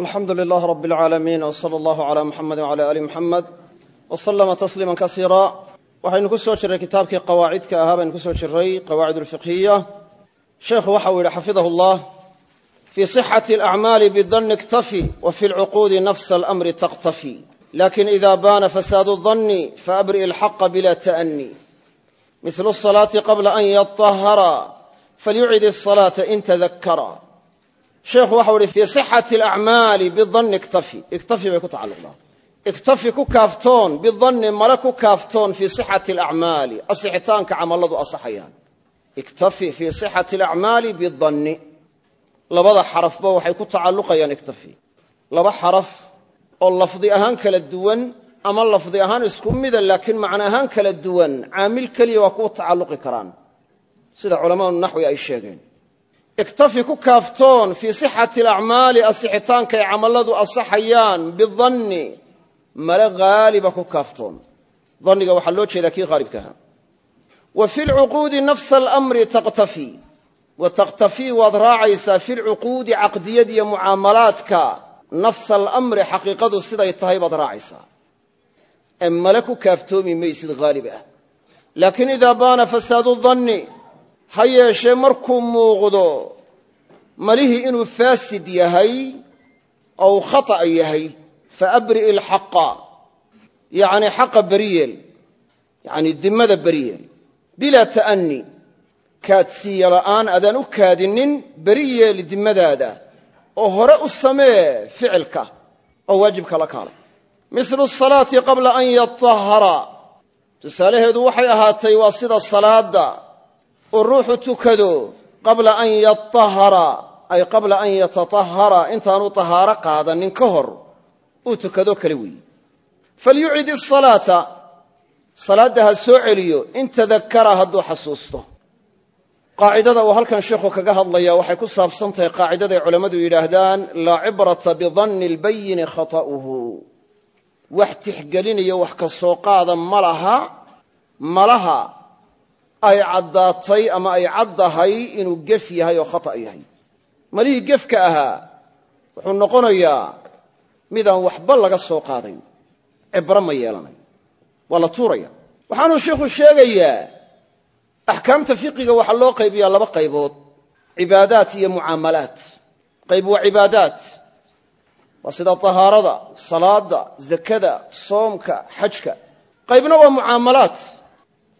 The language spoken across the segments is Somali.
alxamdu lilah rab اlcaalamiin wsala allahu cala muxamedi wcala ali muxamed wslama tasliima kasiira waxaynu ku soo jirray kitaabkii qawaacidka ahaa baynu ku soo jiray qawaacid alfiqhiya sheekhu waxau yidhi xafidahu llah fii sixati alacmaali bidanni iktafi wa fi lcuquudi nafsa alamri taqtafi lakin ida baana fasaadu danni faabri ilxaqa bila ta'ni mithlu salaati qabla an yaطahara falyucid الصلاة in tadakara sheekhu waxau ihi fii sixati alacmaali bidanni iktafi. Iktafi bay ku tacalluqdaa iktafi ku kaaftoon bidanni male ku kaaftoon fii sixati alacmaali asixitaanka camalladu asaxayaan. Iktafi fii sixati alacmaali bidanni labada xarafba waxay ku tacalluqayaan iktafi. Laba xaraf oo lafdi ahaan kala duwan ama lafdi ahaan isku mida laakiin macno ahaan kala duwan caamil keliya waa ku tacalluqi karaan. Sida culamaau naxwi ay sheegeen iktafi ku kaaftoon fii sixati alacmaali asixitaankay camalladu asaxayaan bidanni male haaliba ku kaaftoon danniga waxaa loo jeedaa kii haalibka ahaa wa fi lcuquudi nafsa alamri taqtafi wa taqtafii waad raacaysaa fi lcuquudi caqdiyad iyo mucaamalaadka nafsa alamri xaqiiqadu siday tahay baad raacaysaa ee male ku kaaftoomi maysid haalib ah laakiin ha yeeshee markuu muuqdo malihii inuu faasid yahay oo uu khata' yahay fa abri'i ilxaqa yacni xaqa beriyeel yacni dimmada beriyeel bilaa ta'ani kaadsiiya la'aan adaan u kaadinin beri yeeli dimmadaada oo hore u samee ficilka oo waajibka la kaalay. Mithlu salaati qabla an yatahara tusaalaheedu waxay ahaatay waa sida salaadda uu ruuxu tukado qabla an yatahara ay qabla an yatatahara intaanu tahaaro qaadanin ka hor uu tukado kale weeye. Falyucid isalaata salaadda ha soo celiyo in tadakara hadduu xasuusto. Qaacidada uu halkan sheikhu kaga hadlaya waxay ku saabsan tahay qaacidaday culammadu yidhaahdaan laa cibrata bidanni albayini khata'uhu. Wax tixgelinayo wax ka soo qaada ma laha malaha ay caddaatay ama ay caddahay inuu gef yahay oo khata' yahay. Malihii gefka ahaa wuxuu noqonayaa midaan waxba laga soo qaadayn. Cibro ma yeelanayo waa la tuuraya. Waxaanuu sheikhu sheegayaa axkaamta fiqiga waxaa loo qaybiyaa laba qaybood. Cibaadaat iyo mucaamalaat. Qayb waa cibaadaat. Waa sida tahaarada salaada zakada soomka xajka. Qaybna waa mucaamalaat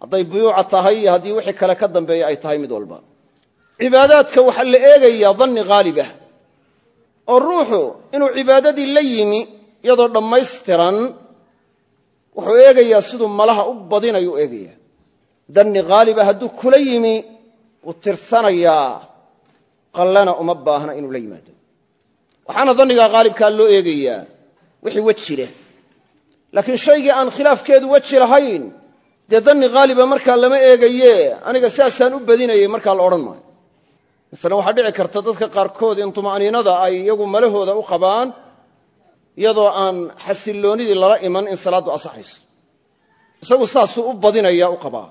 hadday buyuuca tahay iyo haddii wixii kale ka dambeeya ay tahay mid walba. Cibaadaadka waxaa la eegayaa danni haalib ah oo ruuxu inuu cibaadadii la yimi iyadoo dhammaystiran wuxuu eegayaa siduu malaha u badinayu u eegayaa danni haaliba hadduu kula yimi wuu tirsanayaa qallana uma baahna inuu la yimaado. Waxaana danniga haalibkaa loo eegayaa wixii weji laakiin shaygii aan khilaafkeedu weji lahayn dee danni haaliba markaa lama eegaye aniga sidaasaan u badinayay markaa la odhan maayo. Masalan waxaa dhici karta dadka qaarkood in tuma'niinada ay iyagu malahooda u qabaan iyadoo aan xasilloonidii lala iman in salaaddu asaxayso. Isagu saasuu u badinaya u qabaa.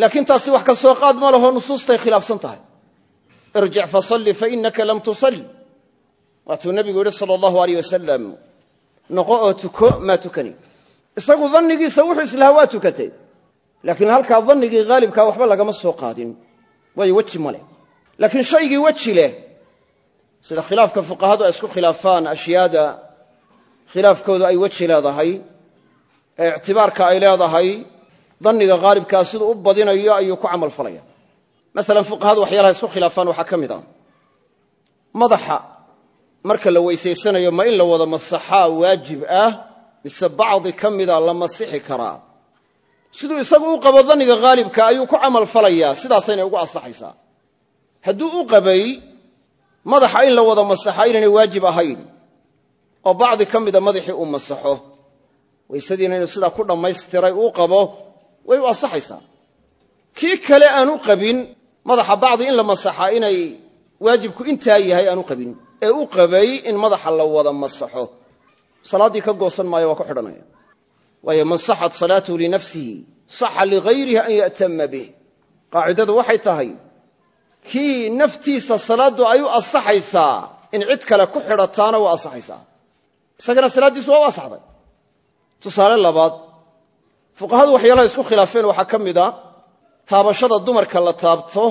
Laakiin taasi wax ka soo qaad ma laho nusuustay khilaafsan tahay. Irjic fasalli fainaka lam tusalli. Waatuu nebigu yidhi sala allahu aleyh wasalam noqo oo tuko maa tukani. Isagu dannigiisa wuxuu islahaa waa laakiin halkaa dannigii haalibkaa waxba lagama soo qaadin. Waayo weji ma leh. Laakiin shaygii weji leh sida khilaafka fuqahadu ay isku khilaafaan ashyaada khilaafkoodu ay weji leedahay ee ictibaarka ay leedahay danniga haalibkaa siduu u badinayo ayuu ku camal falaya. Masalan fuqahadu waxyaalaha isku khilaafaan waxaa ka mid ah. Madaxa marka la weysaysanayo ma in la wada masaxaa waajib ah mise bacdi ka mida la masixi karaa siduu isagu u qabo danniga haalibka ayuu ku camal falayaa. Sidaasayna ugu ansaxaysaa. Hadduu u qabay madaxa in la wada masaxa inaynay waajib ahayn oo bacdi ka mida madaxii uu masaxo weysadiina inuu sidaa ku dhammaystiray uu qabo way u ansaxaysaa. Kii kale aan u qabin madaxa bacdi in la masaxa inay waajibku intaa yahay aan u qabin. Ee u qabay in madaxa la wada masaxo. Salaaddii ka goosan maayo waa ku xidhanaya waayo man saxat salaatuhu linafsihi saxa ligayrihi an ya'tama bih. Qaacidadu waxay tahay kii naftiisa salaaddu ay u ansaxaysaa in cid kale ku xidhataana waa asaxaysaa. Isagana salaaddiisu waa u asaxday. Tusaale labaad fuqahadu waxyaalaha isku khilaafeen waxaa ka mid a taabashada dumarka la taabto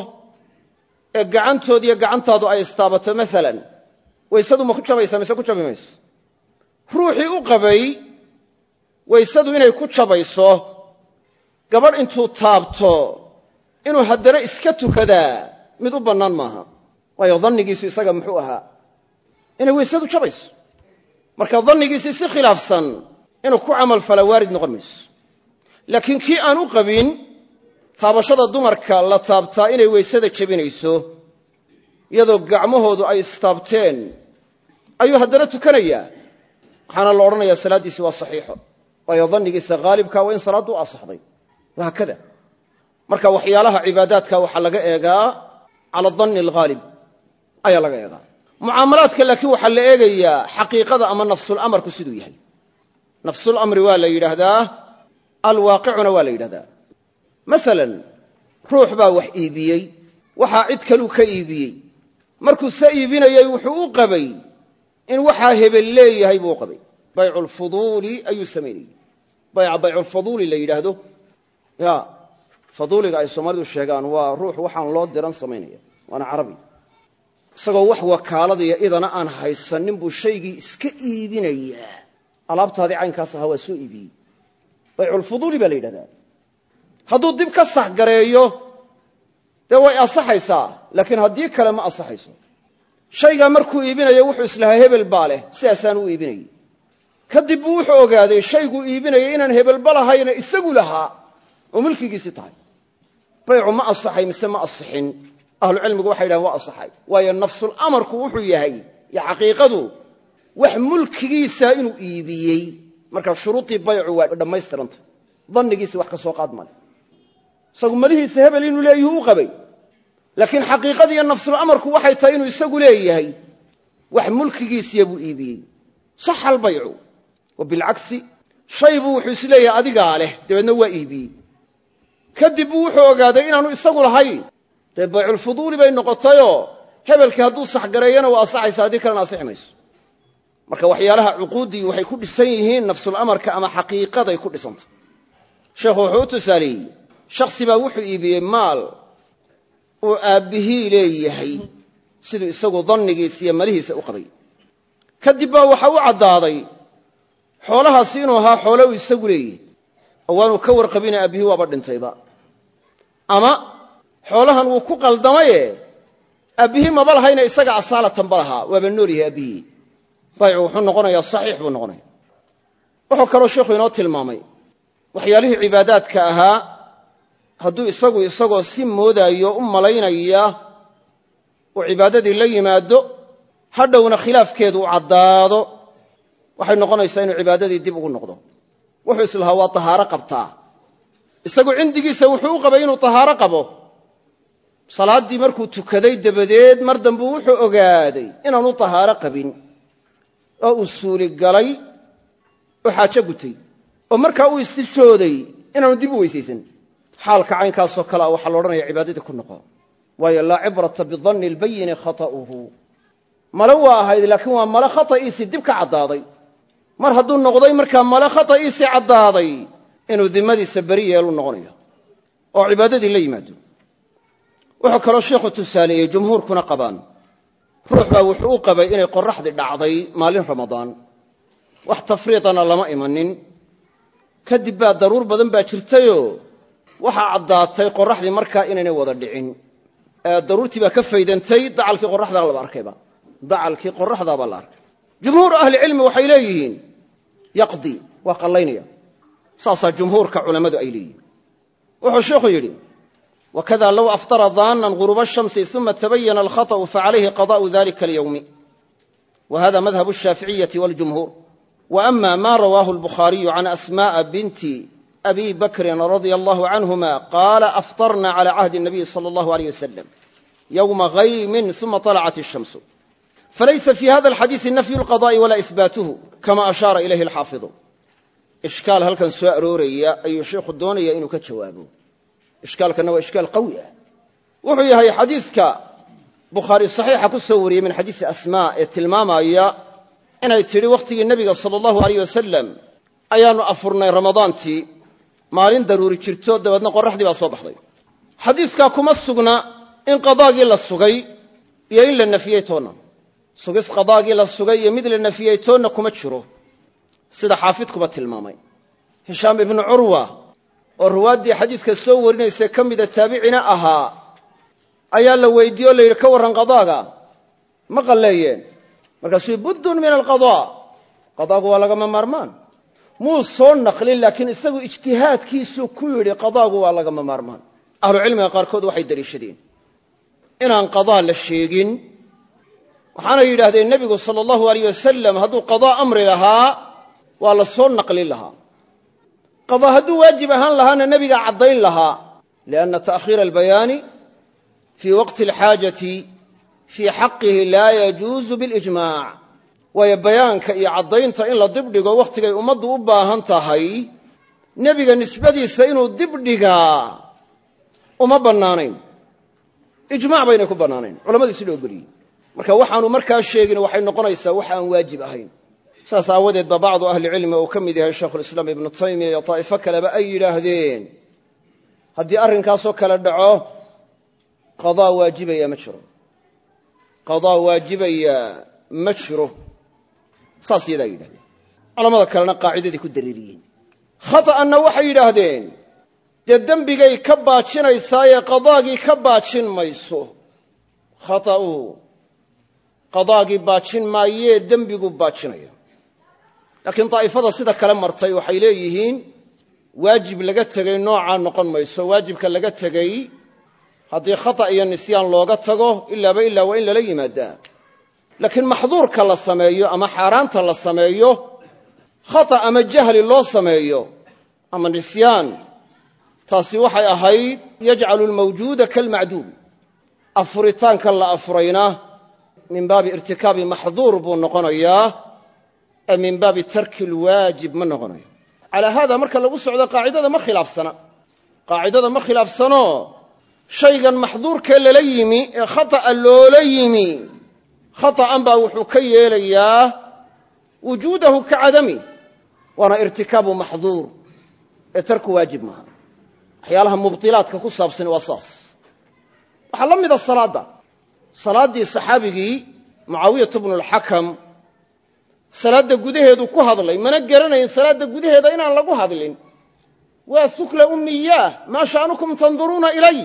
ee gacantood iyo gacantaadu ay istaabato maalan waysadu ma ku waysadu inay ku jabayso gabadh intuu taabto inuu haddana iska tukadaa mid u bannaan maaha. Waayo dannigiisu isaga muxuu ahaa? Inay weysadu jabayso marka dannigiisii si khilaafsan inuu ku camalfala waarid noqon mayso. Laakiin kii aan u qabin taabashada dumarka la taabtaa inay weysada jebinayso iyadoo gacmahoodu ay istaabteen ayuu haddana tukanayaa waxaana la odhanayaa salaaddiisi waa saxiixo waayo dannigiisa haalibka waa in salaaddu asaxday wahaakada marka waxyaalaha cibaadaadka waxaa laga eegaa cala danni alghaalib ayaa laga eegaa. Mucaamalaadka laakiin waxaa la eegayaa xaqiiqada ama nafsulamarku siduu yahay. Nafsulamri waa la yidhaahdaa alwaaqicuna waa la yidhahdaa masalan ruux baa wax iibiyey waxaa cid kaluu ka iibiyey. Markuu se iibinayey wuxuu u qabay in waxaa hebel leeyahay buu bayca la yidhaahdo. Ya faduuliga ay soomaalidu sheegaan waa ruux waxaan loo diran samaynaya waana carabi. Isagoo wax wakaaladaya idana aan haysanin buu shaygii iska iibinayaa. Alaabtaadii caynkaas ahaa waa soo iibiyey. Bayculfuduuli baa la yidhahdaa. Hadduu dib ka saxgareeyo dee way asaxaysaa laakiin haddii kale ma asaxayso shaygaa markuu iibinayo wuxuu islahaa hebel baa leh. Sidaasaan u iibinayey kadib buu wuxuu ogaaday shayguu iibinayay inaan hebelba lahayna isagu lahaa. Oo mulkigiisii tahay. Baycu ma asaxay mise ma asixin ahlucilmigu waxay yidhahan waa asaxay waayo nafsulamarku wuxuu yahay iyo xaqiiqadu wax mulkigiisa inuu iibiyey. Marka shuruudii baycu waa dhammaystirantay dannigiisi wax ka soo qaad male isagu malihiisa hebel inuu leeyahuu u qabay. Laakiin xaqiiqadii iyo nafsulamarku waxay tahay inuu isagu leeyahay. Wax mulkigiisiya buu iibiyey. Saxa albaycu wa bilcagsi shay buu wuxuu is leeyahay adigaa leh dabeedna waa iibiyey kadib buu wuxuu ogaaday inaanu isagu lahayn dee bayculfuduuli bay noqotayoo hebelkii hadduu saxgareeyana waa asaxaysa haddii kalena asixi mayso marka waxyaalaha cuquuddii waxay ku dhisan yihiin nafsulamarka ama xaqiiqaday ku dhisantay sheekhu wuxuu u tusaaleeyey shakhsi baa wuxuu iibiyey maal uu aabbihii leeyahay siduu isagu dannigiisa iyo malihiisa u qabay. Kadib baa waxa u caddaaday xoolahaasi inuu ahaa xoole uu isagu leeyahay oo waanu ka warqabina aabbihii waaba dhintayba. Ama xoolahan wuu ku qaldamaye? Aabbihii maba lahayna isaga asaalatan ba lahaa waaba nool yahay aabbihii baycu wuxuu noqonayaa saxiix buu noqonaya. Wuxuu kaloo sheikhu inoo tilmaamay waxyaalihii cibaadaadka ahaa hadduu isagu isagoo si moodaayo u malaynaya uu cibaadadii la yimaado hadhowna khilaafkeedu u caddaado waxay noqonaysaa inuu cibaadadii dib ugu noqdo. Wuxuu islahaa waa tahaaro qabtaa. Isagu cindigiisa wuxuu u qabay inuu tahaaro qabo. Salaaddii markuu tukaday dabadeed mar dambuu wuxuu ogaaday inaanu tahaaro qabin. Oo uu suuli galay oo xaajo gutay oo markaa uu istijooday inaanu dib u weysaysan. Xaalka caynkaasoo kale a waxaa la odhanaya cibaadadii ku noqo. Waayo laa cibrata bidanni albayini khata'uhu. Male waa ahayd laakiin waa male khata'iisii dib ka caddaaday mar hadduu noqday markaa male khata'iisii caddaaday inuu dimadiisa beri yeelu noqonayo oo cibaadadii la yimaado. Wuxuu kaloo sheikhu tusaaleeyey jumhuurkuna qabaan. Ruux baa wuxuu u qabay inay qoraxdii dhacday maalin ramadaan. Wax tafriidana lama imanin. Kadib baa daruur badan baa jirtayoo waxaa caddaatay qoraxdii markaa inaynay wada dhicin. Daruurtii baa ka faydantay dacalkii qoraxdaa laba arkayba dacalkii qoraxdaabaa la arkay. Jumhuur ahlicilmi waxay leeyihiin yaqdi waa qallaynaya saasaa jumhuurka culammadu ay leeyihiin wuxuu sheikhu yidhi wakada low aftara daanan guruba shamsi uma tabayana alkhaطأu facalayhi qadaءu dalika alyowmi wa hada madhab الshaaficiyati wاljumhuur wa ama ma rawaahu الbukhaariyu can asmaءa binti abi bakrin radia allahu canhuma qaala aftarna cala cahdi الnabiyi salى اllahu aleyh wasalam yowma haymin uma طalacat الshamsu falaysa fii hada alxadiisi nafyu lqada'i walaa isbaatuhu kama ashaara ilayhi alxaafidu ishkaal halkan soo arooraya ayuu sheikhu doonaya inuu ka jawaabo ishkaalkanna waa ishkaal qawi ah wuxuu yahay xadiidka bukhaari saxiixa ku soo wariyey min xadiisi asmaa ee tilmaamaya inay tidhi wakhtigii nebiga sala allahu aleyh wasalam ayaannu afurnay ramadaantii maalin daruuri jirto dabeedna qoraxdii baa soo baxday xadiidkaa kuma sugna in qadaagii la sugay iyo in la nafiyey toonna sugis qadaagii la sugay iyo mid la nafiyey toonna kuma jiro. Sida xaafidkuba tilmaamay. Hishaam ibnu curwa oo ruwaaddii xadiiska soo warinaysay ka mida taabicina ahaa ayaa la weydiiye o la yidhi ka warran qadaaga ma qalleeyeen. Markaasuu buddun min alqadaa qadaagu waa lagama maarmaan. Muu soo naqlin laakiin isagu ijtihaadkiisuu ku yidhi qadaagu waa lagama maarmaan. Ahlucilmiga qaarkood waxay deliishadeen inaan qadaa la sheegin waxaanay yidhaahdeen nebigu sala allahu aleyh wasalam hadduu qadaa amri lahaa waa la soo naqlin lahaa. Qadaa hadduu waajib ahaan lahaana nebigaa caddayn lahaa lianna ta'khiira albayaani fii waqti alxaajati fii xaqihi laa yajuusu bilijmaac waayo bayaanka iyo caddaynta in la dibdhigo wakhtigay ummaddu u baahan tahay nebiga nisbadiisa inuu dibdhigaa uma bannaanayn. Ijmac baynay ku bannaanayn. Culammadii sidha ogoliyey marka waxaanu markaa sheegin waxay noqonaysaa wax aan waajib ahayn. Saas aawadeed ba bacdu ahlicilmi uu ka mid yahay shaykhulislaam ibnu taymiya iyo daa'ifo kaleba ay yidhaahdeen haddii arrinkaasoo kale dhaco qadaa waajibaya ma jiro. Qadaa waajibaya ma jiro. Saas iyadaa yidhahdeen culamada kalena qaacidadii ku dareeriyeen khata'anna waxay yidhaahdeen dee dembigay ka baajinaysaaye qadaagii ka baajin mayso. Khata'u qadaagii baajin maayee dembiguu baajinaya laakiin daa'ifada sida kale martay waxay leeyihiin waajib laga tegey noocaa noqon mayso. Waajibka laga tegey haddii khata iyo nisyaan looga tago ilaaba ilaa waa in lala yimaadaa laakiin maxduurka la sameeyo ama xaaraanta la sameeyo khata ama jahli loo sameeyo ama nisyaan taasi waxay ahayd yajcalu lmawjuuda kalmacduum. Afuritaanka la afurayna min baabi irtikaabi maxduur buu noqonayaa ee min baabi tarki lwaajib ma noqonayo. Calaa haada marka lagu socdo qaacidada ma khilaafsana. Qaacidada ma khilaafsano shaygan maxduurkee lala yimi ee khata'a loola yimi khata'an baa wuxuu ka yeelayaa wujuudahu ka cadami waana irtikaabu maxduur ee tarku waajib maaha. Waxyaalaha mubdilaadka ku saabsan waa saas. Waxaa la mida salaadda salaaddii saxaabigii mucaawiyatu bnu alxakam salaadda gudaheedu ku hadlay. Mana garanayn salaadda gudaheeda inaan lagu hadlin. Waa sukla ummiyaah maa sha'nukum tanduruuna ilay?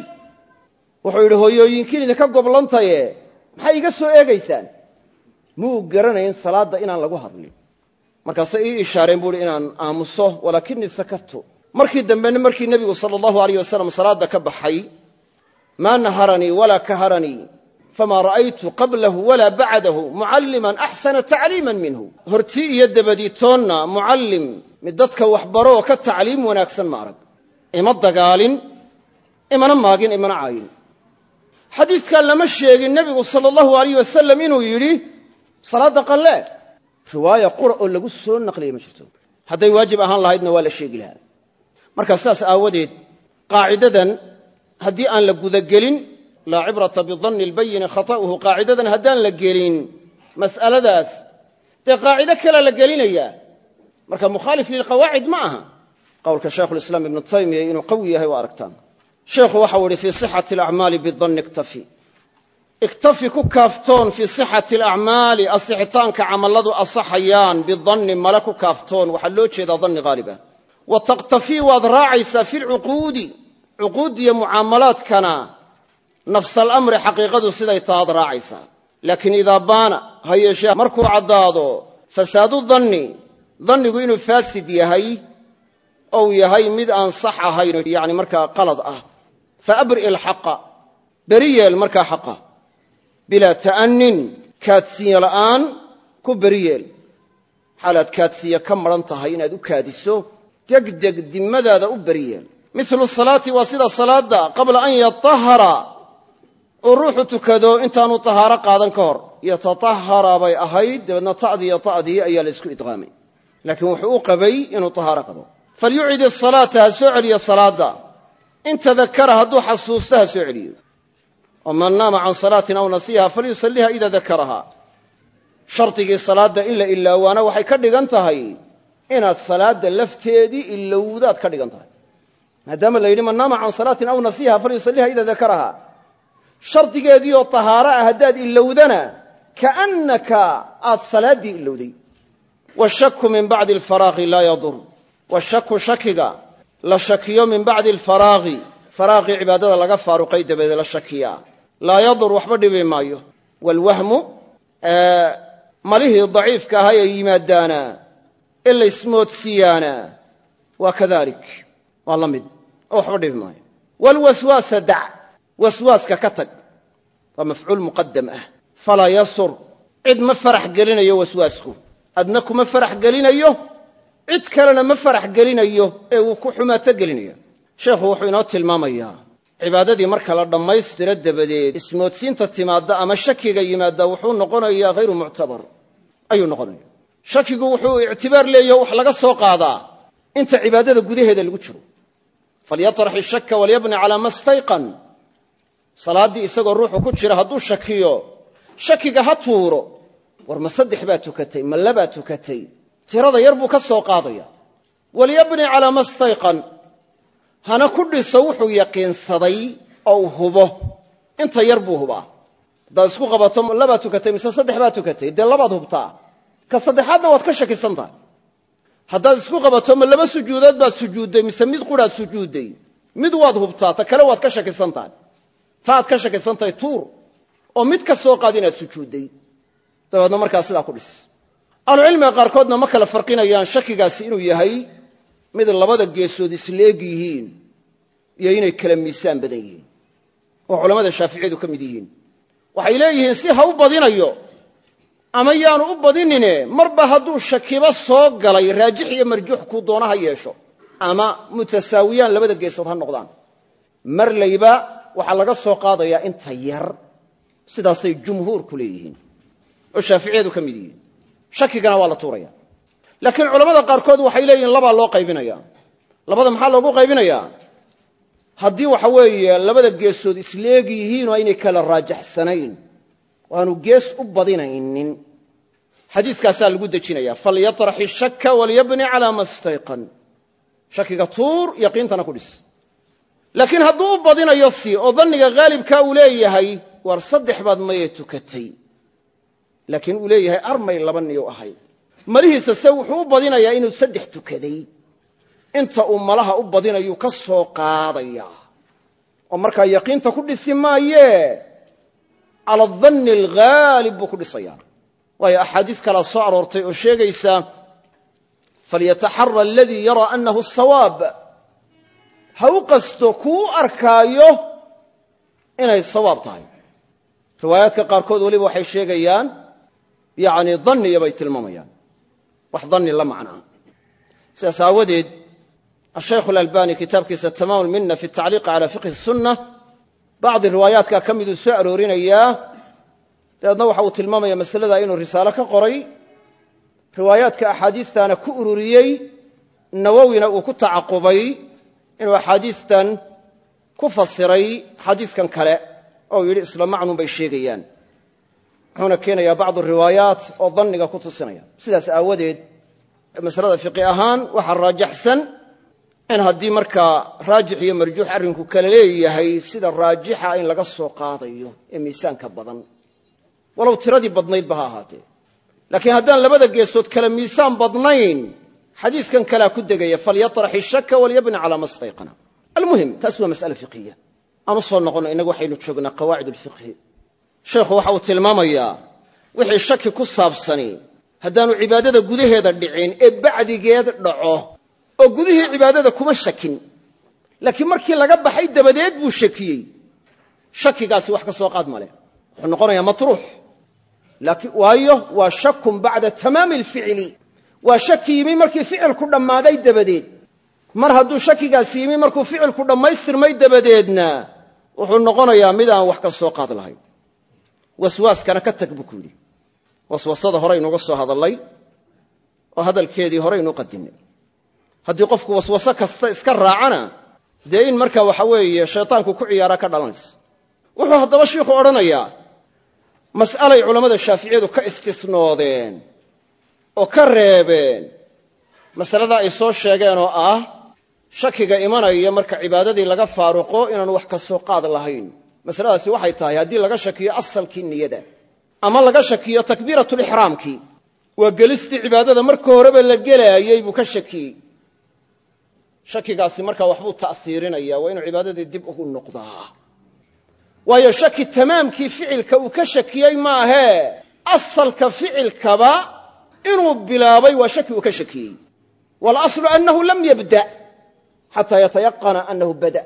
Wuxuu yidhi hooyooyinkiin idinka goblantaye maxay iga soo eegaysaan? Muu garanayn salaadda inaan lagu hadlin. Markaase ii ishaareen buu ihi inaan aamuso walaakinii sakatu markii dambena markii nebigu sala allahu aleyh wasalam salaadda ka baxay maa naharanii walaa kaharanii famaa ra'aytu qablahu walaa bacdahu mucalliman axsana tacliiman minhu hortii iyo dabadiitoonna mucallim mid dadka waxbaroo ka tacliim wanaagsan ma arag ima dagaalin imana maagin imana caayin xadiiskan lama sheegin nebigu sala allahu aleyh wasalam inuu yidhi salaadda qallee riwaaya qura oo lagu soo naqliya ma jirto hadday waajib ahaan lahaydna waa la sheegi lahaa markaa saas aawadeed qaacidadan haddii aan la gudagelin laa cibrata bidanni lbayini khata'uhu qaacidadan haddaan la gelin mas'aladaas. Dee qaacido kalea la gelinayaa. Marka mukhaalif lilqawaacid ma aha. Qowlka shaykhulislaam ibnu taymiya inuu qawi yahay waa aragtaan. Sheikhu waxau ihi fii sixati alacmaali bidanni iktafi. Iktafi ku kaaftoon fii sixati alacmaali asixitaanka camalladu asaxayaan bidanni male ku kaaftoon. Waxaa loo jeedaa danni haaliba wa taqtafii waad raacaysaa fi lcuquudi cuquuddiyo mucaamalaadkana nafsalamri xaqiiqadu siday tahaad raacaysaa. Laakiin idaa baana ha yeeshee markuu caddaado fasaadu danni dannigu inuu faasid yahay ou yahay mid aan sax ahayn yani markaa qalad ah. Fa abri' alxaqa beri yeel markaa xaqa. Bilaa ta'annin kaadsiiye la'aan ku beri yeel. Xaalaad kaadsiiye ka madhan tahay inaad u kaadiso degdeg dimmadaada u beri yeel. Milu salaati waa sida salaadda qabla an yatahara uu ruuxu tukado intaanu tahaaro qaadan ka hor. Yatatahara bay ahayd dabeedna ta'dii iyo ta'dii ayaa la isku idqaamay. Laakiin wuxuu u qabay inuu tahaaro qabo. Falyucid asalaata ha soo celiyo salaadda. In tadakara hadduu xasuusto ha soo celiyo. Oo man naama can salaatin aw nasiiha falyusalliha ida dakaraha shardigii salaadda in la ilaawaana waxay ka dhigan tahay inaad salaadda lafteedii ilowdaad ka dhigan tahay. Maadaama la yidhi man naama can salaatin aw nasiiha falyusalliha ida dakaraha shardigeediioo tahaaro ah haddaad ilowdana kaannaka aad salaaddii ilowday washaku min bacdi alfaraaqi laa yadur. Washaku shakiga la shakiyo min bacdi alfaraaqi. Faraaqii cibaadada laga faaruqay dabadeed la shakiyaa laa yadur waxba dhibi maayo. Waalwahmu malihii daciifka ahaa ee yimaadaana ee la ismoodsiiyaana waa kadalik. Waa la mid. Oo waxba dhibi maayo. Waalwaswaasa dac waswaaska ka tag. Waa mafcuul muqadam ah. Falaa yasur. Cid ma farax gelinayo waswaasku. Adna kuma farax gelinayo cid kalena ma farax gelinayo ee uu ku xumaato gelinayo. Sheekhu wuxuu inoo tilmaamayaa cibaadadii marka la dhammaystiro dabadeed ismoodsiinta timaadda ama shakiga yimaadda wuxuu noqonayaa hayru muctabar. Ayuu noqonaya shakigu wuxuu ictibaar leeyaho wax laga soo qaadaa. Inta cibaadada gudaheeda lagu jiro. Falyatrax ishaka walyabni calaa ma stayqan salaaddii isagoo ruuxu ku jira hadduu shakiyo shakiga ha tuuro. War ma saddex baa tukatay ma labaa tukatay. Tirada yar ka soo qaadaya. Walyabni calaa ma hana ku dhiso wuxuu yaqiinsaday oo u hubo. Inta yar buu hubaa. Haddaad isku qabato labaa tukatay mise saddex baa tukatay? Dee labaad hubtaa? Ka saddexaadna waad ka shakisan tahay. Haddaad isku qabato ma laba sujuudood baad sujuudday mise mid quraad sujuudday mid waad hubtaa ta kale waad ka shakisan tahay taaad ka shakisan tahay tuur oo mid ka soo qaad inaad sujuudday dabeedna markaa sidaa ku dhis. Ahlucilmiga qaarkoodna ma kala farqinayaan shakigaasi inuu yahay mid labada geesood isleeg yihiin iyo inay kala miisaan badan yihiin oo culammada shaaficiyadu ka mid yihiin. Waxay leeyihiin si ha u badinayo ama yaanu u badinine marba hadduu shakiba soo galay raajix iyo marjuux kuu doona ha yeesho ama mutasaawiyaan labada geesood ha noqdaan. Marlayba waxaa laga soo qaadayaa inta yar sidaasay jumhuurku leeyihiin oo shaaficiyadu ka mid yihiin. Shakigana waa la tuuraya. Laakiin culamada qaarkood waxay leeyihiin labaa loo qaybinaya. Labada maxaa loogu qaybinayaa haddii waxa weeye labada geesood isleeg yihiin oo aynay kala raajaxsanayn oo gees u badinaynin. Xadiiskaasaa lagu dejinaya falyatrax ishaka walyabni calaa ma stayqan shakiga tuur yaqiintana ku dhis laakiin hadduu u badinayo si oo danniga haalibkaa uu leeyahay war saddex baad maye tukatay. Laakiin uu leeyahay armay laba niyu ahay. Malihiisa se wuxuu u badinayaa inuu saddex tukaday. Inta uu malaha u badinayuu ka soo qaadayaa oo markaa yaqiinta ku dhisi maayee cala adanni alghaalib buu ku dhisayaa waayo axaadiis kalaa soo aroortay oo sheegaysa falyataxara aladii yaraa annahu sawaab ha u qasto kuu arkaayo inay sawaab tahay. Riwaayaadka qaarkood weliba waxay sheegayaan yacni danniya bay tilmaamayaan. Wax danni la macnaa. Sidaas aawadeed ashaykhu alalbani kitaabkiisa tamaam lmina fi tacliiqi cala fiqhi sunna bacdi riwaayaadka ka miduu soo aroorinayaa dabeedna waxa uu tilmaamaya masalada inuu risaalo ka qoray. Riwaayaadka axaadiistaana ku ururiyey nawowina uu ku tacaqubay inuu axaadiistan ku fasiray xadiiskan kale oo yidhi isla macnun bay sheegayaan. Wuxuuna keenayaa bacdu riwaayaat oo danniga ku tusinaya. Sidaas aawadeed masalada fiqi ahaan waxaa raajaxsan in haddii markaa raajix iyo marjuux arrinku kale leeyahay sida raajixa in laga soo qaadayo ee miisaanka badan. Walow tiradii badnaydba ha ahaatee. Laakiin haddaan labada geesood kale miisaan badnayn xadiiskan kalea ku degaya falyatrax ishaka walyabni calaa ma stayqana almuhim taas waa mas'ale fiqhiya. Aan u soo noqonno innagu waxaynu joognaa qawaacid alfiqhi sheekhu waxa uu tilmaamayaa wixii shaki ku saabsani haddaanu cibaadada gudaheeda dhicin ee bacdigeed dhaco oo gudihii cibaadada kuma shakin. Laakiin markii laga baxay dabadeed buu shakiyey. Shakigaasi wax ka soo qaad male wuxuu noqonayaa matruux. Waayo waa shakun bacda tamaami alficli waa shaki yimi markii ficilku dhammaaday dabadeed. Mar hadduu shakigaasi yimi markuu ficilku dhammaystirmay dabadeedna wuxuu noqonayaa mid aan wax ka soo qaad lahayn. Waswaaskana ka tag buu ku yidhi. Waswasada horeynuuga soo hadallay oo hadalkeedii horeynuu qadinnay haddii qofku waswaso kasta iska raacana dee in marka waxa weeye shaytaanku ku ciyaara ka dhalanaysa. Wuxuu haddaba shiikhu odhanayaa mas'alay culammada shaaficiyadu ka istisnoodeen oo ka reebeen masalada ay soo sheegeen oo ah shakiga imanaya marka cibaadadii laga faaruqo inaanu wax ka soo qaad lahayn. Masaladaasi waxay tahay haddii laga shakiyo asalkii niyada ama laga shakiyo takbiiratulixraamkii waa gelistii cibaadada marka horeba la gelaayey buu ka shakiyey. Shakigaasi markaa waxbuu ta'siirinaya waa inuu cibaadadii dib ugu noqdaa. Waayo shaki tamaamkii ficilka uu ka shakiyey maahee asalka ficilkaba inuu bilaabay waa shaki uu ka shakiyey. Waalaslu annahu lam yabda xataa yatayaqana annahu bada.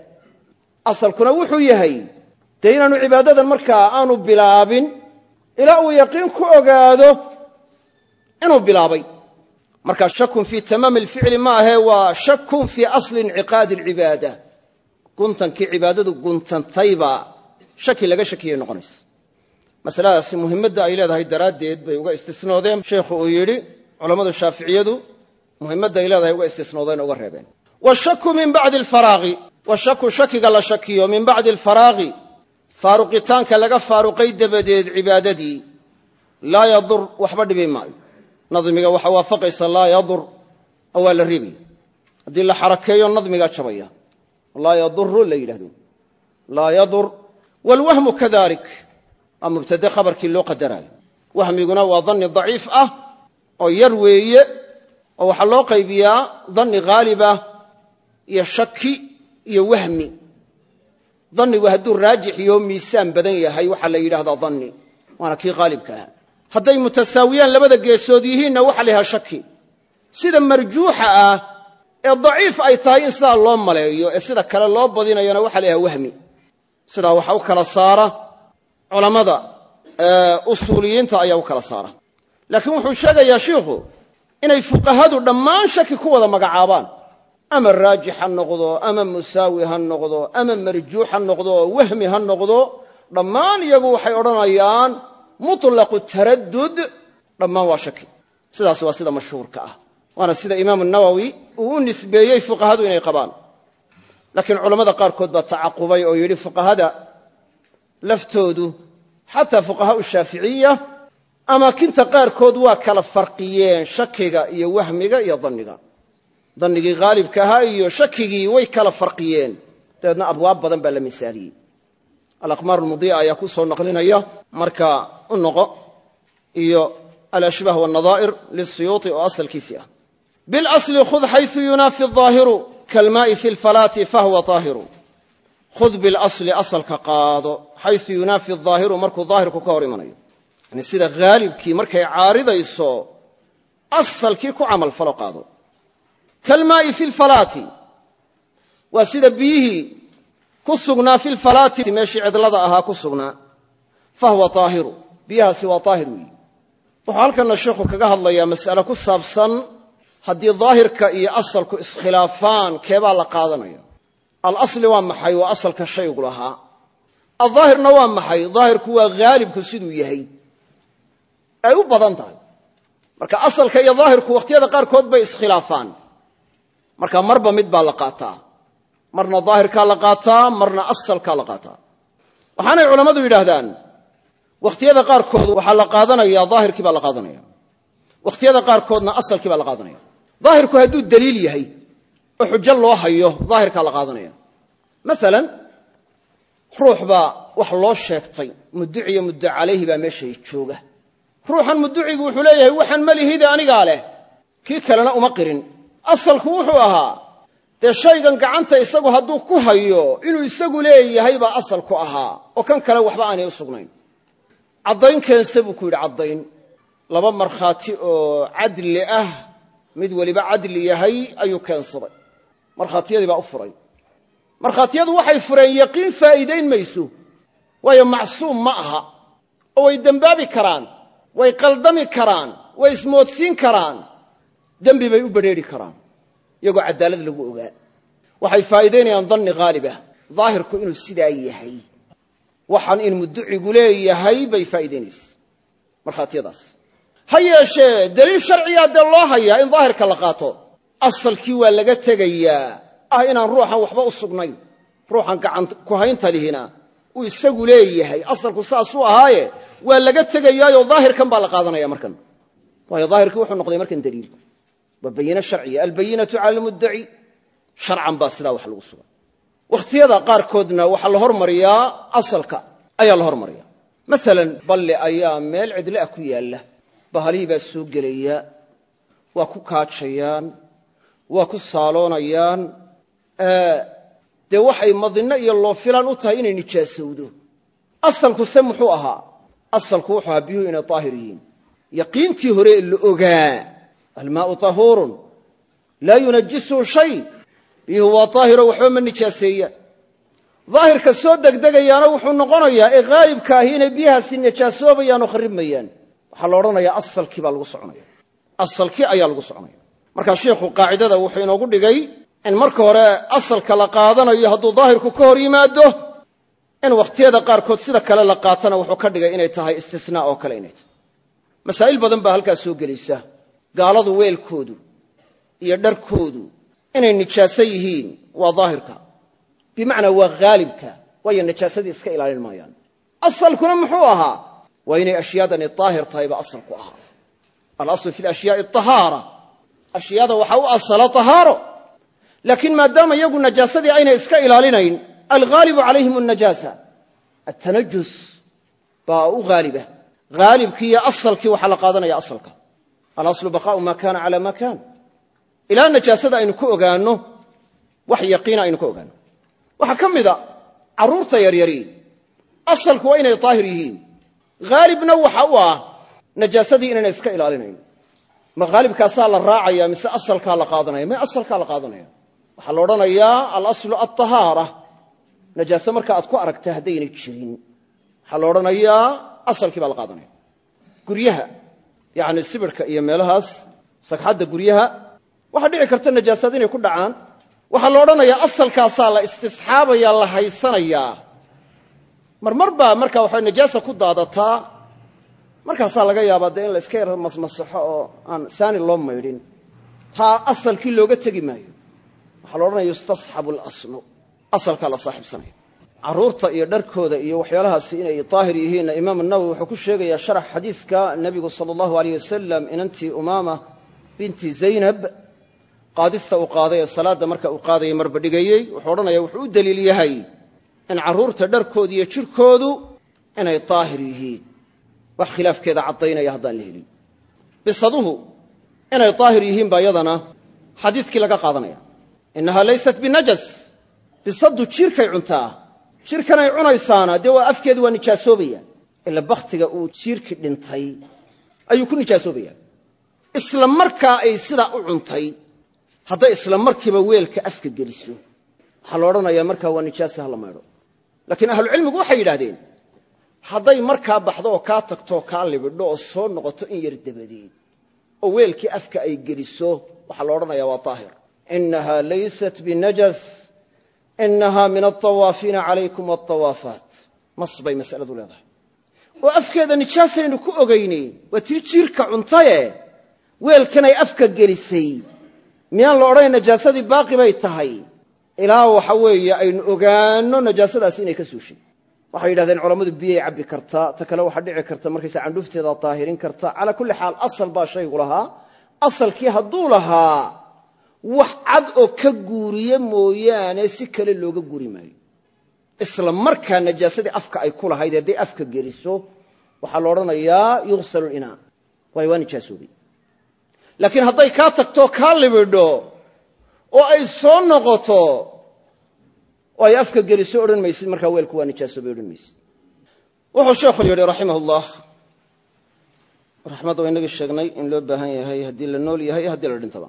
Asalkuna wuxuu yahay dee inaanu cibaadadan markaa aanu bilaabin ilaa uu yaqiin ku ogaado inuu bilaabay. Marka shakun fii tamaami alficli ma ahee waa shakun fii asli inciqaadi alcibaada. Guntankii cibaadadu guntantayba shaki laga shakiyay noqonaysa masaladaasi muhimmadda ay leedahay daraaddeed bay uga istisnoodeen. Sheikhu uu yidhi culammadu shaaficiyadu muhimmadda ay leedahay uga istisnoodeen uga reebeen. Washaku min bacdi alfaraaqi washaku shakiga la shakiyo min bacdi alfaraaqi faaruqitaanka laga faaruqay dabadeed cibaadadii laa yadur waxba dhibi maayo. Nadmiga waxaa waafaqaysa laa yadur oo waa la reebaya haddii la xarakeeyo nadmigaa jabaya. Laa yaduru la yidhahdo laa yadur. Wlwahmu kadalik waa mubtade khabarkii loo qadaraayo wahmiguna waa danni daciif ah oo yar weeye oo waxaa loo qaybiyaa danni haalibah iyo shaki iyo wahmi. Dannigu hadduu raajix iyo miisaan badan yahay waxaa la yidhahdaa danni waana kii haalibka ahaa hadday mutasaawiyaan labada geesood yihiinna waxa la yidhahda shaki. Sida marjuuxa ah ee daciif ay tahay in sidaa loo maleeyo ee sida kale loo badinayona waxa la yidhahda wahmi. Sidaa waxa u kala saara culammada usuuliyiinta ayaa u kala saara. Laakiin wuxuu sheegayaa shiikhu inay fuqahadu dhammaan shaki ku wada magacaabaan. Ama raajix ha noqdo ama musaawi ha noqdo ama marjuux ha noqdo wahmi ha noqdo dhammaan iyagu waxay odhanayaan mutlaqu taraddud dhammaan waa shaki. Sidaas waa sida mashhuurka ah. Waana sida imaamu nawowi uu u nisbeeyey fuqahadu inay qabaan. Laakiin culammada qaarkood baa tacaqubay oo yidhi fuqahada laftoodu xataa fuqahaau shaaficiya amaakinta qaarkood waa kala farqiyeen shakiga iyo wahmiga iyo danniga. Dannigii haalibka ahaa iyo shakigii way kala farqiyeen. Dabeedna abwaab badan baa la misaaliyey alaqmaar almudiica ayaa ku soo naqlinaya marka u noqo iyo alashbaah wannadaa'ir lisiyuuti oo asalkiisii ah. Bilasli khud xayu yunaafi aahiru kalmaai fi lfalaati fahwa aahiru khud bilasli asalka qaado. Xayu yunaafi aahiru markuu daahirku ka hor imanayo. Yani sida haalibkii markay caaridayso asalkii ku camal falo qaado. Kalmaai fi lfalaati waa sida biyihii ku sugnaa fi lfalaati meeshii cidlada ahaa ku sugnaa. Fahwa aahiru biyahaasi waa aahir weeyi. Wuxuu halkanna sheikhu kaga hadlayaa mas'ale ku saabsan haddii daahirka iyo asalku iskhilaafaan keebaa la qaadanaya alasli waa maxay? Waa asalka shaygu lahaa. Aldaahirna waa maxay? Daahirku waa haalibku siduu yahay. Ay u badan tahay. Marka asalka iyo daahirku wakhtiyada qaarkood bay iskhilaafaan. Marka marba mid baa la qaataa. Marna daahirkaa la qaataa marna asalkaa la qaataa. Waxaanay culammadu yidhaahdaan wakhtiyada qaarkood waxaa la qaadanaya daahirkii baa la qaadanaya. Wakhtiyada qaarkoodna asalkii baa la qaadanaya. Daahirku hadduu daliil yahay oo xujo loo hayo daahirkaa la qaadanaya. Masalan ruux baa wax loo sheegtay mudduciyo muddo calayhi baa meeshay jooga. Ruuxan mudducigu wuxuu leeyahay waxaan malihide anigaa leh. Kii kalena uma qirin. Asalku wuxuu ahaa dee shaygan gacanta isagu hadduu ku hayo inuu isagu leeyahay baa asalku ahaa. Oo kan kale waxba aanay u sugnayn. Caddayn keense buu ku yidhi caddayn laba markhaati oo cadli ah mid weliba cadli yahay ayuu keensaday markhaatiyadii baa u furay. Markhaatiyadu waxay fureen yaqiin faa'iidayn mayso. Waayo macsuum ma aha. Oo way dembaabi karaan way qaldami karaan way ismoodsiin karaan. Dembi bay u bedrheeri karaan iyagoo caddaalad lagu ogaa. Waxay faa'iidaynayaan danni haalibah daahirku inuu sidaa yahay. Waxaan in mudducigu leeyahay bay faa'iidaynaysa markhaatiyadaas ha yeeshee daliil sharciyaa dee loo hayaa in daahirka la qaato asalkii waa laga tegayaa. Ah inaan ruuxan waxba u sugnayn. Ruuxan gacan ku haynta lihina. Uu isagu leeyahay. Asalku saasuu ahaaye. Waa laga tegayaayo daahirkan baa la qaadanaya markan. Waayo daahirkii wuxuu noqday markan daliil. Waa sharciya albayinatu cala almuddaci sharcan baa sidaa wax lagu suga. Wakhtiyada qaarkoodna waxaa la hormariyaa asalka ayaa la hormariya. Maalan balli ayaa meel cidle ah ku yaalla. Bahalihii baa soo gelaya waa ku kaajayaan waa ku saaloonayaan dee waxay madinno iyo loo filaan u tahay inay nijaasowdo. Asalku se muxuu ahaa? Asalku wuxuu ahaa biyuhu inay daahir yihiin. Yaqiintii hore la ogaa almaau tahuurun laa yunajisuhu shay biyuhu waa daahiro waxba ma nijaaseeyaan daahirka soo degdegayaana wuxuu noqonayaa ee haalibka ahi inay biyahaasi nijaasoobayaan oo kharibmayaan waxaa la odhanayaa asalkii baa lagu soconaya. Asalkii ayaa lagu soconaya markaa sheikhu qaacidada wuxuu inoogu dhigay in marka hore asalka la qaadanayo hadduu daahirku ka hor yimaado in wakhtiyada qaarkood sida kale la qaatana wuxuu ka dhigay inay tahay istisnaa oo kale inay tahay. Masaa'il badan baa halkaas soo gelaysa. Gaaladu weelkoodu iyo dharkoodu inay nijaaso yihiin waa daahirka. Bimacnaa waa haalibka waayo najaasadii iska ilaalin maayaan. Asalkuna muxuu ahaa? Waa inay ashyaadani daahir tahay ba asalku ahaa. Alaslu fi lashyaai ahaara ashyaada waxaa u asala tahaaro. Laakiin maadaama iyagu najaasadii aynay iska ilaalinayn alghaalibu calayhim alnajaasa atanajus baa u haaliba haalibkii iyo asalkii waxaa la qaadanaya asalka. Alaslu baqaau ma kana cala ma kan ilaa najaasada aynu ka ogaanno wax yaqiina aynu ka ogaanno. Waxaa ka mida carruurta yaryari asalku waa inay daahir yihiin. Haalibna waxa u ah najaasadii inayna iska ilaalinayn ma haalibkaasaa la raacaya mise asalkaa la qaadanaya? Ma asalkaa la qaadanaya? Waxaa la odhanayaa alaslu alطahaara najaase marka aad ku aragta haddaynay jirin. Waxaa la odhanayaa asalkii baa la qaadanaya. Guryaha yani sibirka iyo meelahaas sagxadda guryaha waxaa dhici karta najaasad inay ku dhacaan. Waxaa la odhanayaa asalkaasaa la istisxaabaya la haysanayaa. Marmar baa marka waxa najaasa ku daadataa markaasaa laga yaabaa dee in la iska yar masmasaxo oo aan saani loo maydhin. Taa asalkii looga tegi maayo. Waxaa la odhanaya yustasxabu alaslu asalkaa la saaxiibsanaya carruurta iyo dharkooda iyo waxyaalahaasi inay daahir yihiinna imaam nawowi wuxuu ku sheegayaa sharax xadiiska nebigu sala allahu aleyh wasalam inantii umaama binti zaynab qaadista uu qaaday ee salaadda marka uu qaadayay marba dhigayey wuxuu odhanaya wuxuu u daliil yahay in carruurta dharkooda iyo jirkoodu inay daahir yihiin wax khilaafkeeda caddaynaya haddaan la helin. Bisaduhu inay daahir yihiin baa yadana xadiidkii laga qaadanaya. Innahaa laysat binajas bisadu jiirkay cuntaa. Jiirkanay cunaysaana dee waa afkeedu waa nijaasoobaya. Ila bakhtiga uu jiirkii dhintay ayuu ku nijaasoobaya. Isla markaa ay sidaa u cuntay hadday isla markiiba weelka afka geliso. Waxaa la odhanayaa markaa waa nijaasi hala maydho laakiin ahlucilmigu waxay yidhahdeen hadday markaa baxdo oo kaa tagtoo kaa libidho oo soo noqoto in yar dabadeed oo weelkii afka ay geliso waxaa la odhanayaa waa daahir inaha laysat binajas inaha min altawaafiina calaykum waltawaafaat mas bay masaladu leedahay. Oo afkeeda nijaasaynu ku ogaynayn waa tii jiirka cuntaye weelkanay afka gelisay. Miyaan la odhanay najaasadii baaqi bay tahay? Ilaa waxa weeye aynu ogaanno najaasadaasi inay ka suushay waxay yidhahdeen culammadu biyay cabbi kartaa ta kale waxaa dhici karta markaysa candhufteeda daahirin karta. Calaa kulli xaal asal baa shaygu lahaa. Asalkii hadduu lahaa wax cad oo ka guuriye mooyaane si kale looga guri maayo. Isla markaa najaasadii afka ay ku lahayd hadday afka geliso waxaa la odhanayaa yughsalu linaa. Waayo waa nijaasoobay laakiin hadday kaa tagtoo kaa libidho oo ay soo noqoto oo ay afka geliso odhan maysid markaa weelku waa nijaasoobay odhan maysid. Wuxuu sheekhu yidhi raximah ullah raxmadda waa inagii sheegnay in loo baahan yahay haddii la nool yahay haddii la dhintaba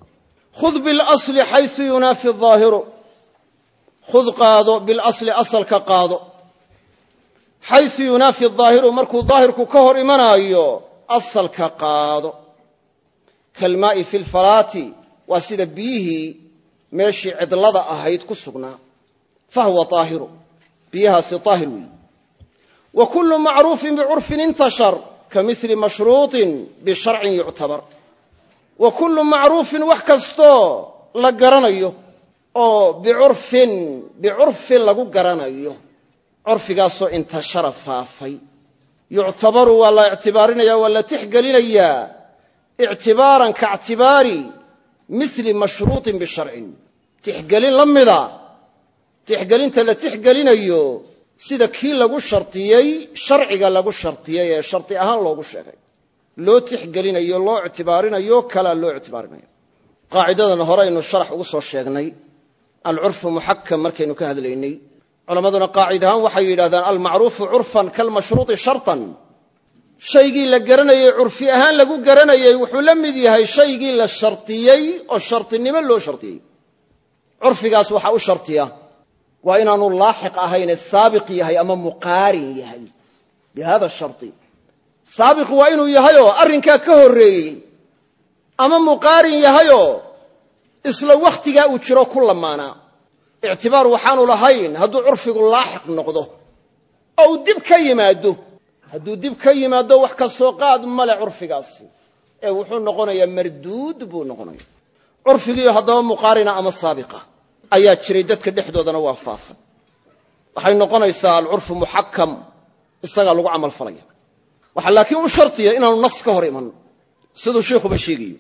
khud bilasli xayu yunaafi aahiru khud qaado bilasli asalka qaado. Xayu yunaafi aahiru markuu daahirku ka hor imanaayo asalka qaado. Kalmaa'i fi lfalaati waa sida biyihii meeshii cidlada ahayd ku sugnaa fahuwa aahiru biyahaasi aahir weeyi wa kullu macruufin bicurfin intashar ka mili mashruuطin bisharcin yuctabar wa kullu macruufin wax kastoo la garanayo oo bicurfin bicurfin lagu garanayo curfigaasoo intashara faafay yuctabaru waa la ictibaarinaya waa la tixgelinayaa ictibaaran kaictibaari mili mashruuطin tixgelinta la tixgelinayo sida kii lagu shardiyey sharciga lagu shardiyey ee shardi ahaan loogu sheegay. Loo tixgelinayo loo ictibaarinayo kalaa loo ictibaarinayo. Qaacidadan hore aynu sharax ugu soo sheegnay. Alcurfu muxakam markaynu ka hadlaynay. Culammaduna qaacid ahaan waxay yidhahdaan almacruufu curfan kalmashruuطi sharطan shaygii la garanayey curfi ahaan lagu garanayey wuxuu la mid yahay shaygii la shardiyey oo shardinimo loo shardiyey curfigaas waxaa u shardiya waa inaanu laaxiq ahayne saabiq yahay ama muqaarin yahay. Bi hada shardi saabiq waa inuu yahayoo arrinkaa ka horreeyey ama muqaarin yahayoo isla wakhtigaa uu jiro ku lamaanaa ictibaar waxaanu lahayn hadduu curfigu laaxiq noqdo oo uu dib ka yimaado hadduu dib ka yimaado wax ka soo qaad male curfigaasi. Ee wuxuu noqonayaa marduud buu noqonaya curfigii haddaba muqaarina ama saabiqa ayaa jiray dadka dhexdoodana waa faafan. Waxay noqonaysaa alcurfu muxakam isagaa lagu camal falaya. Waxaa laakiin u shardiya inaanu nas ka hor iman siduu sheikhuba sheegayo.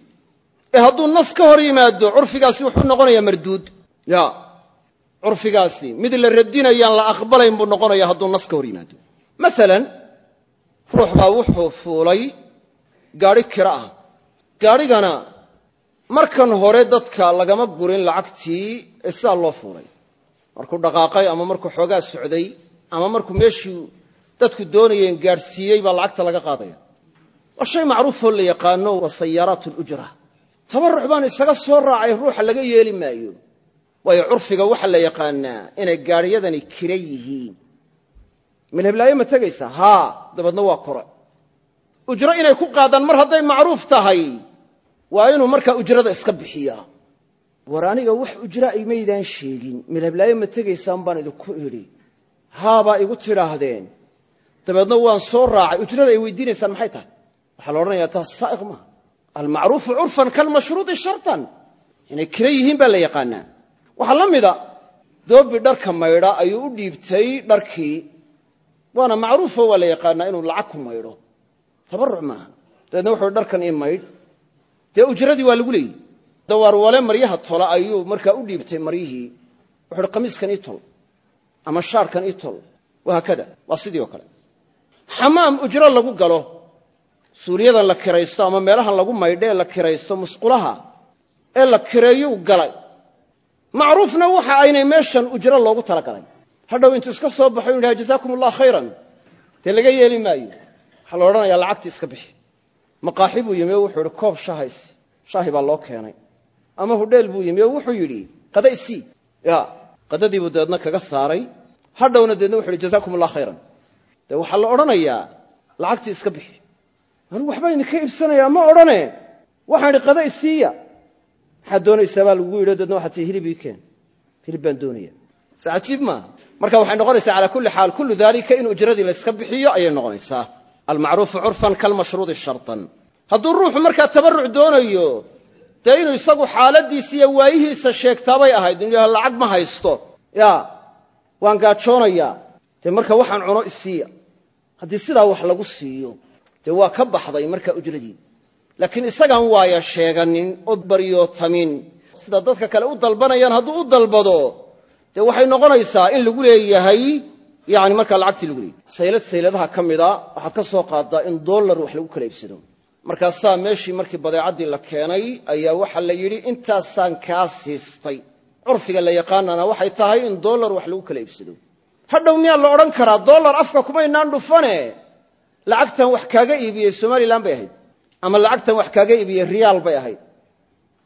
Ee hadduu nas ka hor yimaado curfigaasi wuxuu noqonayaa marduud. Ya curfigaasi mid la radinayaan la aqbalayn buu noqonaya hadduu nas ka hor yimaado. Maalan ruux baa wuxuu fuulay gaadhi kira ah. Gaadhigana markan hore dadka lagama gurin lacagtii ee sidaa loo fuulay. Markuu dhaqaaqay ama markuu xoogaa socday ama markuu meeshii dadku doonayeen gaadhsiiyey baa lacagta laga qaadaya. Waa shay macruufoo la yaqaano waa sayaaraat lujra tabarruc baan isaga soo raacay ruuxa laga yeeli maayo. Waayo curfiga waxaa la yaqaanaa inay gaadhiyadani kira yihiin. Milheblaayo ma tegaysaa haa dabeedna waa kore. Ujro inay ku qaadaan mar hadday macruuf tahay waa inuu markaa ujrada iska bixiyaa war aniga wax ujra ay maydaan sheegin. Milheblaayo ma tegaysaan baan idinku idhi. Haabaa igu tidhaahdeen. Dabeedna waan soo raacay. Ujrada ay weydiinaysaan maxay tahay? Waxaa la odhanayaa taas saa'iq maaha. Almacruufu curfan kalmashruuطi sharطan inay kira yihiin baa la yaqaanaa. Waxaa la mida doobi dharka maydha ayuu u dhiibtay dharkii. Waana macruufo waa la yaqaanaa inuu lacag ku maydho tabaruc maaha. Dabeedna wuxuu dharkan ii maydh dee ujradii waa lagu leeyihi dawaarwale maryaha tola ayuu markaa u dhiibtay maryihii wuxu uhi qamiiskan ii tol ama shaarkan ii tol wahaakada waa sidii oo kale. Xamaam ujro lagu galo. Suuriyadan la kiraysto ama meelahan lagu maydho ee la kiraysto musqulaha ee la kireeyuu galay. Macruufna waxa aynay meeshan ujro loogu talagalay hadhow intuu iska soo baxo inu yidhaha jazaakum allah khayran. Dee laga yeeli maayo. Waxaa la odhanayaa lacagtii iska bixi maqaaxi buu yimi wuxuu yidhi koob shahays shaahi baa loo keenay. Ama hudheel buu yimi wuxuu yidhi qada isii ya qadadii buu dabeedna kaga saaray. Hadhowna deedna wuxu yidhi jazaakum allah khayran. Dee waxaa la odhanayaa lacagtii iska bixi. Anigu waxbaa idinka iibsanayaa ma odhane. Waxaan idhi qada isiiya maxaad doonaysaa baa lagu yidhi deedna waxaa tii hilib ii keen. Hilib baan doonaya. Se cajiib maaha marka waxay noqonaysaa calaa kulli xaal kullu dalika in ujradii layska bixiyo ayay noqonaysaa almacruufu curfan kalmashruudi sharطan hadduu ruuxu markaa tabaruc doonayo dee inuu isagu xaaladiisa iyo waayihiisa sheegtaabay ahayd. Inu yaha lacag ma haysto. Ya waan gaajoonayaa. Dee marka waxaan cuno isiiya haddii sidaa wax lagu siiyo dee waa ka baxday markaa ujradii laakiin isagaan waaya sheeganin oo baryootamin sida dadka kale u dalbanayaan hadduu u dalbado dee waxay noqonaysaa in lagu leeyahay yani markaa lacagtii lagu leeyahy saylad sayladaha ka mida waxaad ka soo qaaddaa in dollar wax lagu kala iibsado markaasaa meeshii markii badeecaddii la keenay ayaa waxaa la yidhi intaasaan kaa siistay curfiga la yaqaanana waxay tahay in dollar wax lagu kala iibsado hadhow miyaa la odhan karaa dollar afka kumaynaan dhufane? Lacagtan wax kaaga iibiyey somalilan bay ahayd. Ama lacagtan wax kaaga iibiyey riyaal bay ahayd.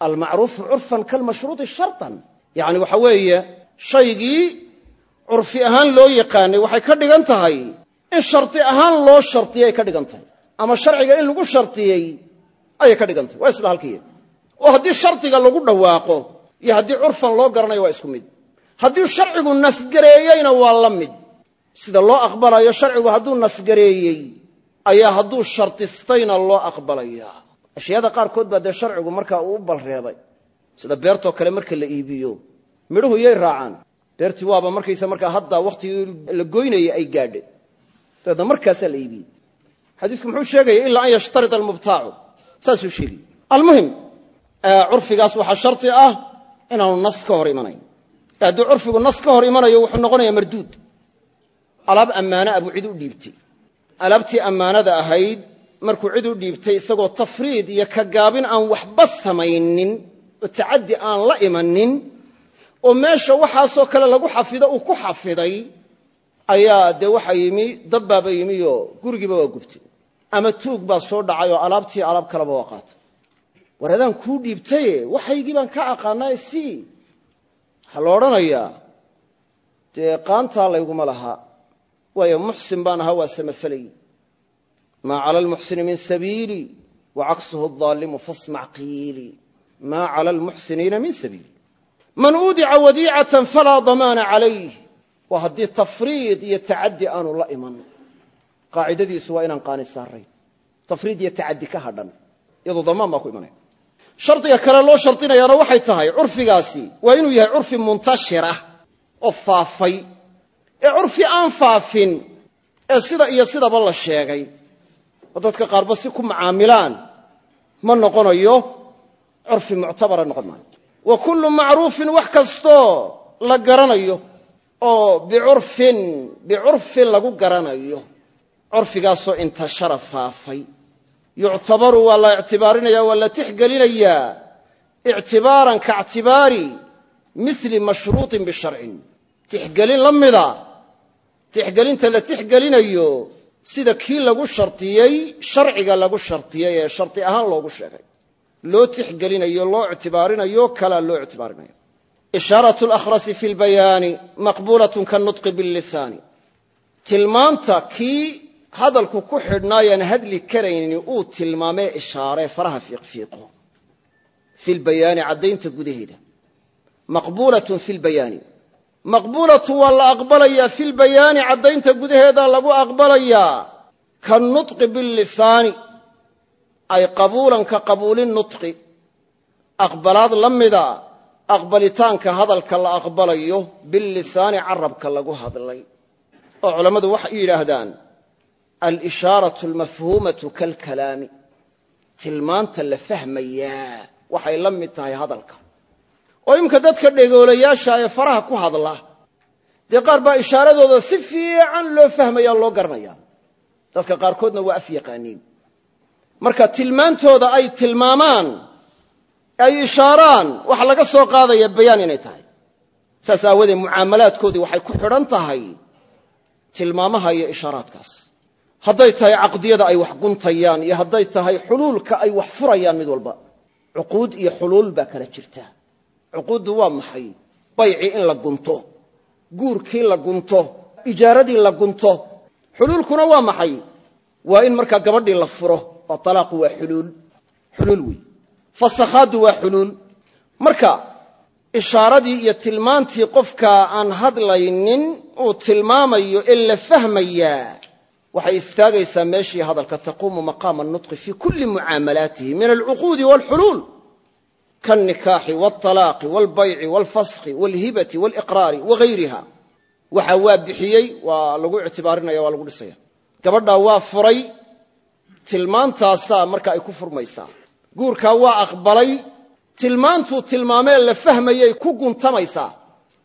Almacruufu curfan kalmashruuطi sharطan yani waxa weeye shaygii curfi ahaan loo yaqaanay waxay ka dhigan tahay in shardi ahaan loo shardiyay ka dhigan tahay. Ama sharciga in lagu shardiyey ayay ka dhigan tahay. Waa isla halkiiya oo haddii shardiga lagu dhawaaqo iyo haddii curfan loo garanayo waa isku mid. Haddii sharcigu nasgareeyeyna waa la mid. Sida loo aqbalayo sharcigu hadduu nasgareeyey ayaa hadduu shardistayna loo aqbalayaa ashyaada qaarkood baa dee sharcigu markaa uu u balreebay. Sida beertoo kale marka la iibiyo midhuhu yay raacaan beertii waaba markaysa markaa hadda wakhtigii la goynayay ay gaadhay dabeedna markaasaa la iibiyey xadiisku muxuu sheegaya ilaa an yashtarida almubtaacu. Saasuu sheegay. Almuhim curfigaas waxaa shardi ah inaanu nas ka hor imanayn. Hadduu curfigu nas ka hor imanayo wuxuu noqonayaa marduud. Alaab ammaana a buu cid u dhiibtay. Alaabtii ammaanada ahayd markuu cid u dhiibtay isagoo tafriid iyo ka gaabin aan waxba samaynin oo tacaddi aan la imanin oo meesha waxaasoo kale lagu xafido uu ku xafiday ayaa dee waxaa yimi dabbaaba yimi oo gurigiiba waa gubtay ama tuug baa soo dhacay oo alaabtii alaab kaleba waa qaatay. War kuu dhiibtaye waxaygii baan ka aqaanaa si waxaa la odhanayaa dee qaantaa layguma lahaa waayo muxsin baan ahaa waa samafelay maa cala almuxsini min sabiili wa caksuhu adaalimu fasmac qiili. Maa cala almuxsiniina min sabiili man uudica wadiicatan falaa damaana calayh. Waa haddii tafriid iyo tacaddi aanu la iman. Qaacidadiisu waa inaan qaani saarayn tafriid iyo tacaddi ka hadhan. Iyadoo damaan baa ku imanaya shardiga kale loo shardinayaana waxay tahay curfigaasi. Waa inuu yahay curfi muntashirah oo faafay. Ee curfi aan faafin ee sida iyo sidaba la sheegay. Oo dadka qaarba si ku macaamilaan. Ma noqonayo curfi muctabara noqon maayo wa kullu macruufin wax kastoo la garanayo oo bicurfin bicurfin lagu garanayo. Curfigaasoo intashara faafay. Yuctabaru waa la ictibaarinaya waa la tixgelinayaa. Ictibaaran kaictibaari mili mashruuطin bisharcin. Tixgelin la mida. Tixgelinta la tixgelinayo sida kii lagu shardiyey sharciga lagu shardiyey ee shardi ahaan loogu sheegay loo tixgelinayo loo ictibaarinayo kalaa loo ictibaarinayo. Ishaarat lakhrasi fi lbayaani maqbuulatun kanutqi billisaani. Tilmaanta kii hadalku ku xidhnaayaan hadli karayni uu tilmaamee ishaaree faraha fiiqfiiqo fi lbayaani caddaynta gudaheeda. Maqbuulatun fi lbayaani maqbuulatun waa la aqbalayaa fi lbayaani caddaynta gudaheeda lagu aqbalayaa. Kanutqi billisaani ay qabuulan ka qabuuli nutqi. Aqbalaad la mida aqbalitaanka hadalka la aqbalayo billisaani carabka lagu hadlay. Oo culammadu waxay yidhaahdaan alishaaratu almafhuumatu kalkalaami. Tilmaanta la fahmayaa waxay la mid tahay hadalka. Oo iminka dadka dhegoolayaasha ee faraha ku hadla. Dee qaar baa ishaaradooda si fiican loo fahmaya loo garanaya dadka qaarkoodna waa af yaqaaniin marka tilmaantooda ay tilmaamaan ay ishaaraan waxa laga soo qaadaya bayaan inay tahay. Saas aawadeed mucaamalaadkoodii waxay ku xidhan tahay tilmaamaha iyo ishaaraadkaas. Hadday tahay caqdiyada ay wax guntayaan iyo hadday tahay xuluulka ay wax furayaan mid walba cuquud iyo xuluul baa kala jirta. Cuquuddu waa maxay? Baycii in la gunto guurkii la gunto ijaaradii la gunto. Xuluulkuna waa maxay? Waa in markaa gabadhii la furo oo talaaqu waa xuluul xuluul wey fasakhaaddu waa xuluul marka ishaaradii iyo tilmaantii qofka aan hadlaynin uu tilmaamayo ee la fahmayaa waxay istaagaysaa meeshii hadalka taquumu maqaama nutqi fii kulli mucaamalaatihi min alcuquudi walxuluul kaanikaaxi wاlطalaaqi wاlbayci wاlfaskhi wاlhibati wاliqraari wagayriha waxa waa bixiyey waa lagu ictibaarinaya waa lagu dhisaya gabadhaa waa furay tilmaantaasaa marka ay ku furmaysaa. Guurkaa waa aqbalay tilmaantuu tilmaamee la fahmayay ku guntamaysaa.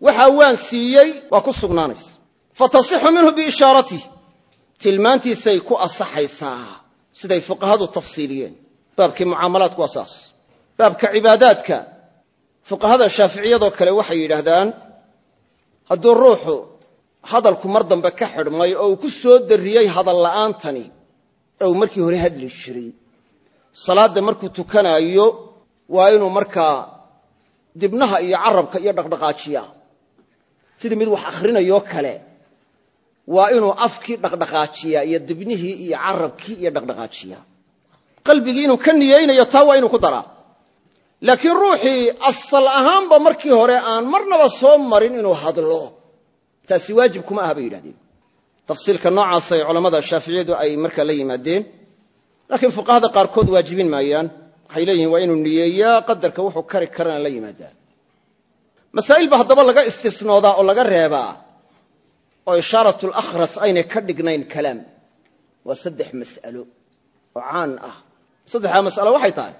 Waxaa waan siiyey waa ku sugnaanaysa. Fatasixu minhu biishaaratih tilmaantiisay ku asaxaysaa. Siday fuqahadu tafsiiliyeen. Baabkii mucaamalaadku waa saas. Baabka cibaadaadka. Fuqahada shaaficiyadoo kale waxay yidhaahdaan hadduu ruuxu hadalku mar dambe ka xidhmay oo uu ku soo darriyey hadal la'aantani ee uu markii hore hadli jiray. Salaadda markuu tukanaayo waa inuu markaa dibnaha iyo carabka iyo dhaqdhaqaajiyaa sidii mid wax akhrinayoo kale waa inuu afkii dhaqdhaqaajiyaa iyo dibnihii iyo carabkii iyo dhaqdhaqaajiyaa qalbigii inuu ka niyeynayo taa waa inuu ku daraa laakiin ruuxii asal ahaanba markii hore aan marnaba soo marin inuu hadlo. Taasi waajib kuma aha bay yidhahdeen tafsiilka noocaasay culammada shaaficiyadu ay markaa la yimaadeen. Laakiin fuqahada qaarkood waajibin maayaan. Waxay leeyihiin waa inuu niyeeyaa qadarka wuxuu kari karana la yimaadaa. Masaa'il ba haddaba laga istisnoodaa oo laga reebaa oo ishaaratul akhras aynay ka dhignayn kalaam waa saddex mas'alo oo caan ah. Saddexdaa mas'alo waxay tahay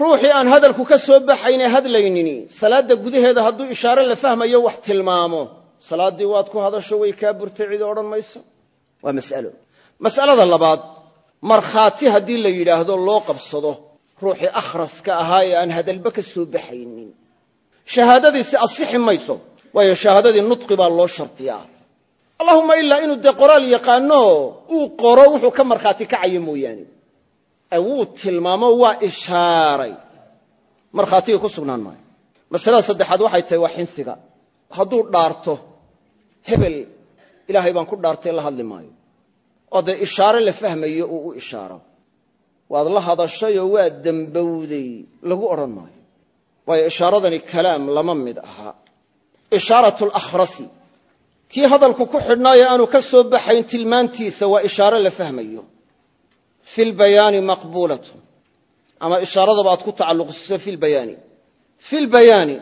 ruuxii aan hadalku ka soo baxayne hadlaynini salaadda gudaheeda hadduu ishaare la fahmayo wax tilmaamo salaaddii waad ku hadasho way kaa burtay cidi odhan mayso. Waa mas'alo. Mas'alada labaad markhaati haddii la yidhaahdo loo qabsado ruuxii akhraska ahaa ee aan hadalba ka soo baxaynin. Shahaadadiisi asixi mayso waayo shahaadadii nudqi baa loo shardiyaa allahuma ilaa inuu dee qoraal yaqaano uu qoro wuxuu ka markhaati kacayo mooyaane. Ee wuu tilmaamo waa ishaaray. Markhaatiga ku sugnaan maayo. Masalada saddexaad waxay tahay waa xinsiga. Hadduu dhaarto hebel ilaahay baan ku dhaartay la hadli maayo. Oo dee ishaare la fahmayo uu u ishaaro. Waad la hadashayoo waa dembowday lagu odhan maayo. Waayo ishaaradani kalaam lama mid aha. Ishaaratu lakhrasi kii hadalku ku xidhnaayo aanu ka soo baxayn tilmaantiisa waa ishaare la fahmayo. Fi lbayaani maqbuulatun. Ama ishaaradaba aad ku tacalluqsiso fi lbayaani fi lbayaani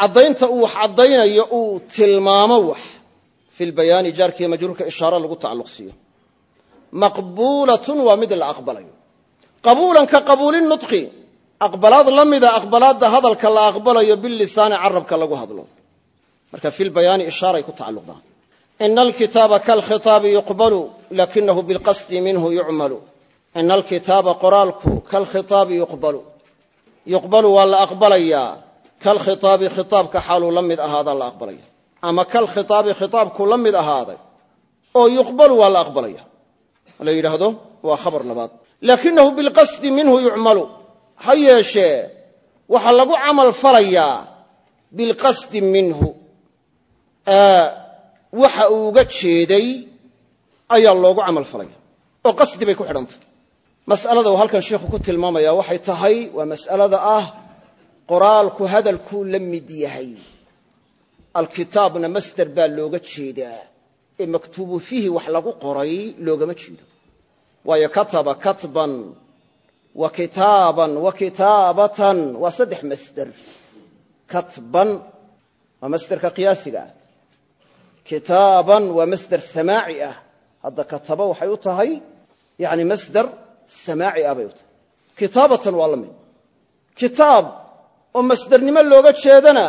caddaynta uu wax caddaynayo uu tilmaamo wax. Fi lbayaani jaarkiiyo majruurka ishaaro lagu tacalluqsiiyo. Maqbuulatun waa mid la aqbalayo. Qabuulan ka qabuuli aqbalaad la mida aqbalaadda hadalka la aqbalayo bilisaani carabka lagu hadlo. Marka fi lbayaani ishaaray ku tacalluqdaan. Ina alkitaaba kalkhitaabi yuqbalu lakinahu bilqasdi minhu yucmalu. Ina alkitaaba qoraalku kalkhitaabi yuqbalu. Yuqbalu waa la aqbalayaa kalkhitaabi khitaabka xaaluu la mid ahaadaa la aqbalaya. Ama kalkhitaabi khitaabku la mid ahaaday oo yuqbalu waa la aqbalaya. La yidhaahdo waa khabar labaad lakinahu bilqasdi minhu yucmalu. Ha yeeshee waxaa lagu camal falayaa bilqasdi minhu. Waxa uu uga jeeday ayaa loogu camal falaya. Oo qasdi bay ku xidhantay. Mas'alada uu halkan sheikhu ku tilmaamaya waxay tahay waa mas'alada ah qoraalku hadalkuu la mid yahay. Alkitaabna masder baa looga jeedaa. Ee maktuubu fiihi wax lagu qoray loogama jeedo. Waayo kataba katban wa kitaaban wa kitaabatan waa saddex masder. Katban waa masderka qiyaasiga ah. Kitaaban waa masder samaaci ah. Hadda kataba waxay u tahay yani masder samaaci ah bay u tahay. Kitaabatan waa la mid. Kitaab oo masdernimo looga jeedana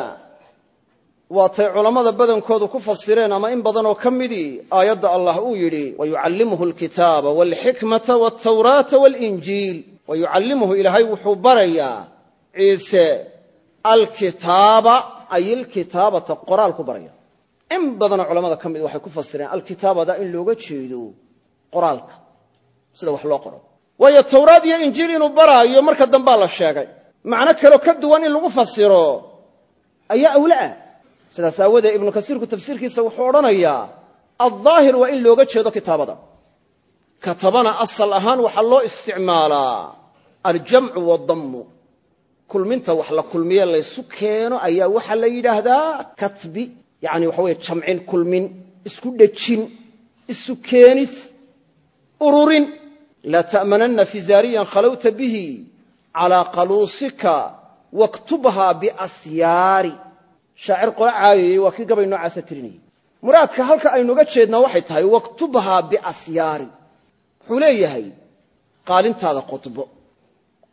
waatay culammada badankoodu ku fasireen ama in badanoo ka midii aayadda allah uu yidhi wayucallimuhu alkitaaba walxikmata waltawraata walinjiil wayucallimuhu ilaahay wuxuu barayaa ciise alkitaaba ay ilkitaabata qoraal ku baraya. In badanoo culamada ka mid waxay ku fasireen alkitaabada in looga jeedo qoraalka sida wax loo qoro. Waayo tawraad iyo injiil inuu baraayo marka dambaa la sheegay macno kaleo ka duwan in lagu fasiro ayaa awle ah sidaas aawoodee ibnu kasiirku tafsiirkiisa wuxuu odhanayaa aldaahir waa in looga jeedo kitaabada. Katabana asal ahaan waxaa loo isticmaalaa aljamcu waadammu kulminta wax la kulmiye laysu keeno ayaa waxaa la yidhaahdaa katbi. Yani waxa weye jamcin kulmin isku dhejin isu keenis ururin. Laa ta'mananna fizaariyan khalawta bihi calaa qaluusika waktubha biasyaari. Shaacir qola caayayey waa kii gabay noocaasa tirinayay muraadka halka aynuga jeednaa waxay tahay waktubhaa biasyaari. Wuxuu leeyahay qaalintaada qodbo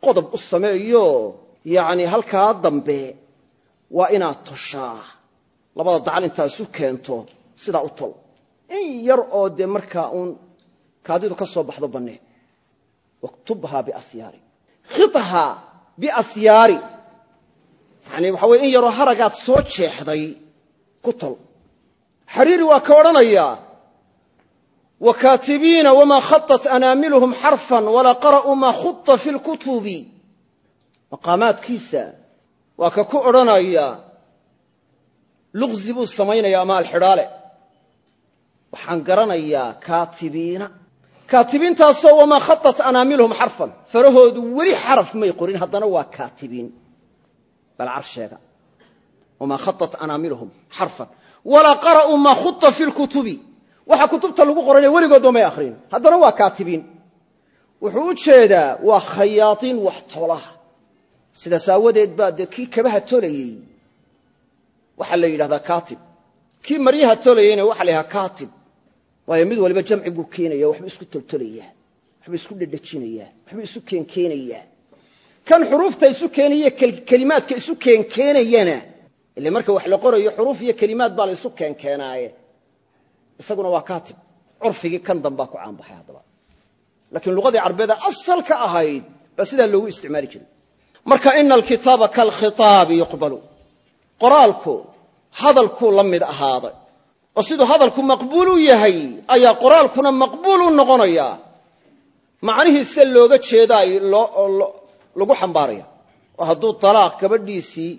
qodob u sameeyo yacni halkaa dambe waa inaad toshaa. Labada dacal intaa isu keento sidaa u tol. In yar oo dee markaa uun kaadidu ka soo baxdo bannee waktubhaa khithaa biasyaari. Yani waxa weye in yaroo haragaad soo jeexday ku tol. Xariiri waa ka odhanaya wakaatibiina wamaa khaطat anaamiluhum xarfan walaa qara'uu maa khuطa fi lkutubi maqaamaadkiisa waa ka ku odhanaya luqzi buu samaynaya ama alxidhaale waxaan garanayaa kaatibiina kaatibiintaasoo wamaa khatat anaamilhum xarfan. Farahoodu weli xaraf may qorin haddana waa kaatibiin bal carsheega. Wamaa khaat anaamilhum xarfan. Walaa qara'uu maa khua fi lkutubi waxa kutubta lagu qoranayo weligoodba may akhrin haddana waa kaatibiin wuxuu u waa khayaadiin wax tola sidaas aawadeed baa dee kii kabaha tolayey. Waxaa la yidhahdaa kaatib. Kii maryaha tolayeyna waxa la yidhahdaa kaatib waayo mid waliba jamci buu keenaya waxbuu isku toltolayaa waxbuu isku dhedhejinayaa waxbuu isu keenkeenayaa kan xuruufta isu keenaye kelimaadka isu keenkeenayana ile marka wax la qorayo xuruuf iyo kelimaad baa la isu keenkeenaaye. Isaguna waa katib curfigii kan dambaa ku caanbaxay haddaba. Laakiin luqadii carbeeda asalka ahayd baa sidaa loogu isticmaali jiray. Marka ina alkitaaba kalkhitaabi yuqbalu. Qoraalku hadalkuu la mid ahaaday oo siduu hadalku maqbuul u yahay ayaa qoraalkuna maqbuul u noqonayaa macnihiise looga jeedaay lagu xambaaraya. Oo hadduu alaaq gabadhiisii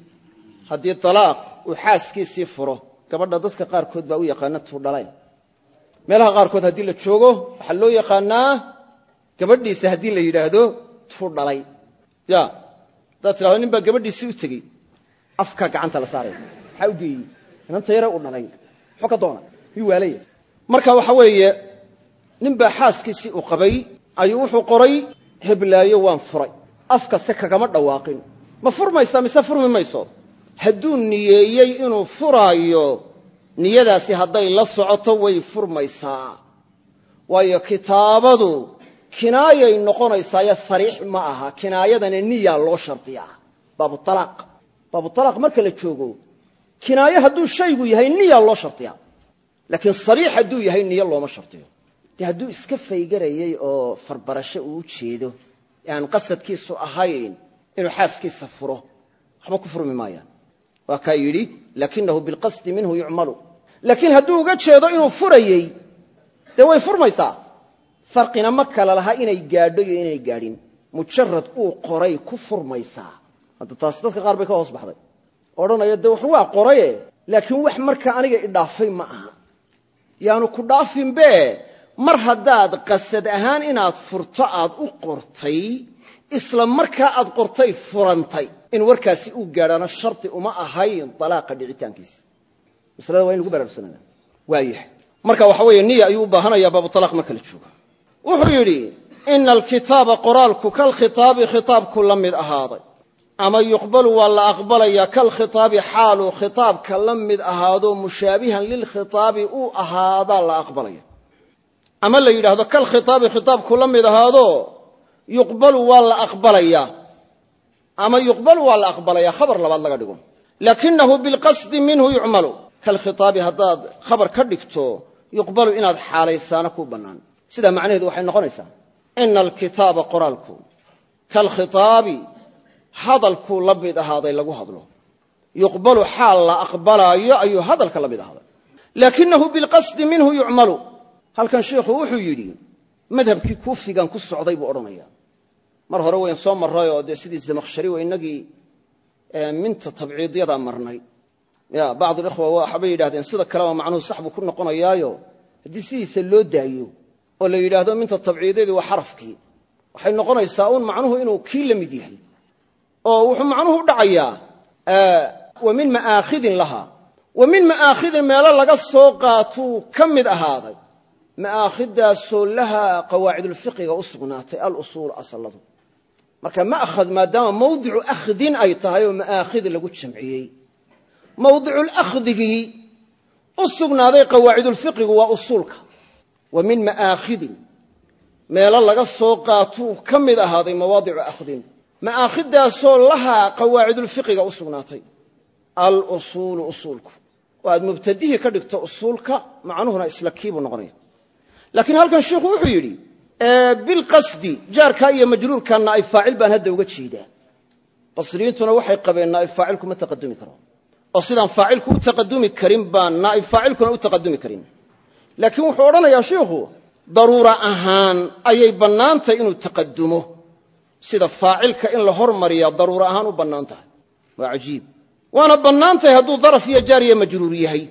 haddii alaaq uu xaaskiisii furo gabadha dadka qaarkood baa u yaqaana tuudhalayn meelaha qaarkood haddii la joogo waxaa loo yaqaanaa gabadhiisa haddii la yidhaahdo tuudhalay ya haddaad tidhahdo nin baa gabadhiisii u tegey. Afkaa gacanta la saaraya. Maxaa u geeyey? Inanta yare u dhalay muxuu ka doona. Miyuu waalaya marka waxa weeye nin baa xaaskiisii u qabay ayuu wuxuu qoray heblaayo waan furay. Afka se kagama dhawaaqin. Ma furmaysaa mise furmi mayso? Hadduu niyeeyey inuu furaayo niyadaasi hadday la socoto way furmaysaa. Waayo kitaabadu kinaayay noqonaysaayo sariix ma aha. Kinaayadana niyaa loo shardiyaa. Baabutalaaq baabutalaaq marka la joogo kinaayo hadduu shaygu yahay niyaa loo shardiyaa laakiin sariix hadduu yahay niyo looma shardiyo dee hadduu iska faygarayay oo farbarasho uu jeedo ee aan qasadkiisu ahayn inuu xaaskiisa furo waxba ku furmi maayaan. Waa kaa yidhi lakinahu bilqasdi minhu yucmalu. Laakiin hadduu uga jeedo inuu furayey dee way furmaysaa? Farqina ma kala laha inay gaadho iyo inay gaadhin. Mujarad uu qoray ku furmaysaa. Hadda taasi dadka odhanaya dee wax waa qoraye? Laakiin wax markaa aniga idhaafay ma aha. Yaanu ku dhaafinbe mar haddaad qasad ahaan inaad furto aad u qortay isla markaa aad qortay furantay. In warkaasi uu gaadhaana shardi uma ahayn dalaaqa dhicitaankiisa. Maslada waa in lagu baraarugsanada waayahay marka waxa weeye niya ayuu u baahanaya baabutalaaq marka la joogo. Wuxuu yidhi ina alkitaaba qoraalku kalkhitaabi khitaabku la mid ahaaday ama yuqbalu waa la aqbalayaa kalkhitaabi xaaluu khitaabka la mid ahaado mushaabihan lilkhitaabi uu ahaadaa la aqbalaya. Ama la yidhaahdo kalkhitaabi khitaabku la mid ahaado yuqbalu waa la aqbalayaa ama yuqbalu waa la aqbalaya khabar labaad laga dhigo. Lakinahu bilqasdi minhu yucmalu. Kalkhitaabi haddaad khabar ka dhigto yuqbalu inaad xaalaysaana ku bannaan. Sidaa macnaheedu waxay noqonaysaa ina alkitaaba qoraalku kalkhitaabi hadalkuu la mid ahaaday lagu hadlo. Yuqbalu xaal la aqbalaayo ayuu hadalka la mid ahaaday. Lakinahu bilqasdi minhu yucmalu. Halkan sheikhu wuxuu yidhi madhabkii kuufigan ku socday buu odhanaya. Mar hore wayn soo marray oo dee sidii zamakhshari wa inagii minta tabciidyadaa marnay. Ya bacdulikhwa waxbay yidhahdeen sida kaleba macnuhu sax buu ku noqonayaayo. Haddii sidiisa loo daayo oo la yidhaahdo minta tabciidyadii waa xarafkii waxay noqonaysaa uun macnuhu inuu kii la mid yahay oo wuxuu macnuhu u dhacayaa wa min ma'aakhidin laha wa ma'aakhidin meelo laga soo qaatuu ka mid ahaaday. Ma'aakhidaasoo lahaa qawaacidulfiqiga u sugnaatay alusuul asalladu. Marka ma'khad maadaama mawdicu akhdin ay tahay oo ma'aakhid lagu jamciyey. Mawdiculakdigii u sugnaaday qawaacidulfiqigu waa usuulka. Wa ma'aakhidin meelo laga soo qaatuu ka mid ahaaday mawaadicu akhdin ma'aakhidaasoo lahaa qawaacidulfiqiga u sugnaatay. Alusuulu usuulku. Oo aad mubtadihii ka dhigto usuulka macnuhuna isla kiibuu noqonaya. Laakiin halkan sheikhu wuxuu yidhi bilqasdi jaarkaa iyo majruurkaa naa'ib faacil baan hadda uga jeedaa. Basriyiintuna waxay qabeen naa'ib faacilku ma taqadumi karo. Oo sidaan faacilku u taqadumi karin baan naa'ib faacilkuna u taqadumi karin. Laakiin wuxuu odhanayaa shiikhu daruura ahaan ayay bannaantahay inuu taqadumo sida faacilka in la hormariyaa daruura ahaan u bannaan tahay. Waa cajiib. Waana bannaan tahay hadduu daraf iyo jaariya majruur yahay.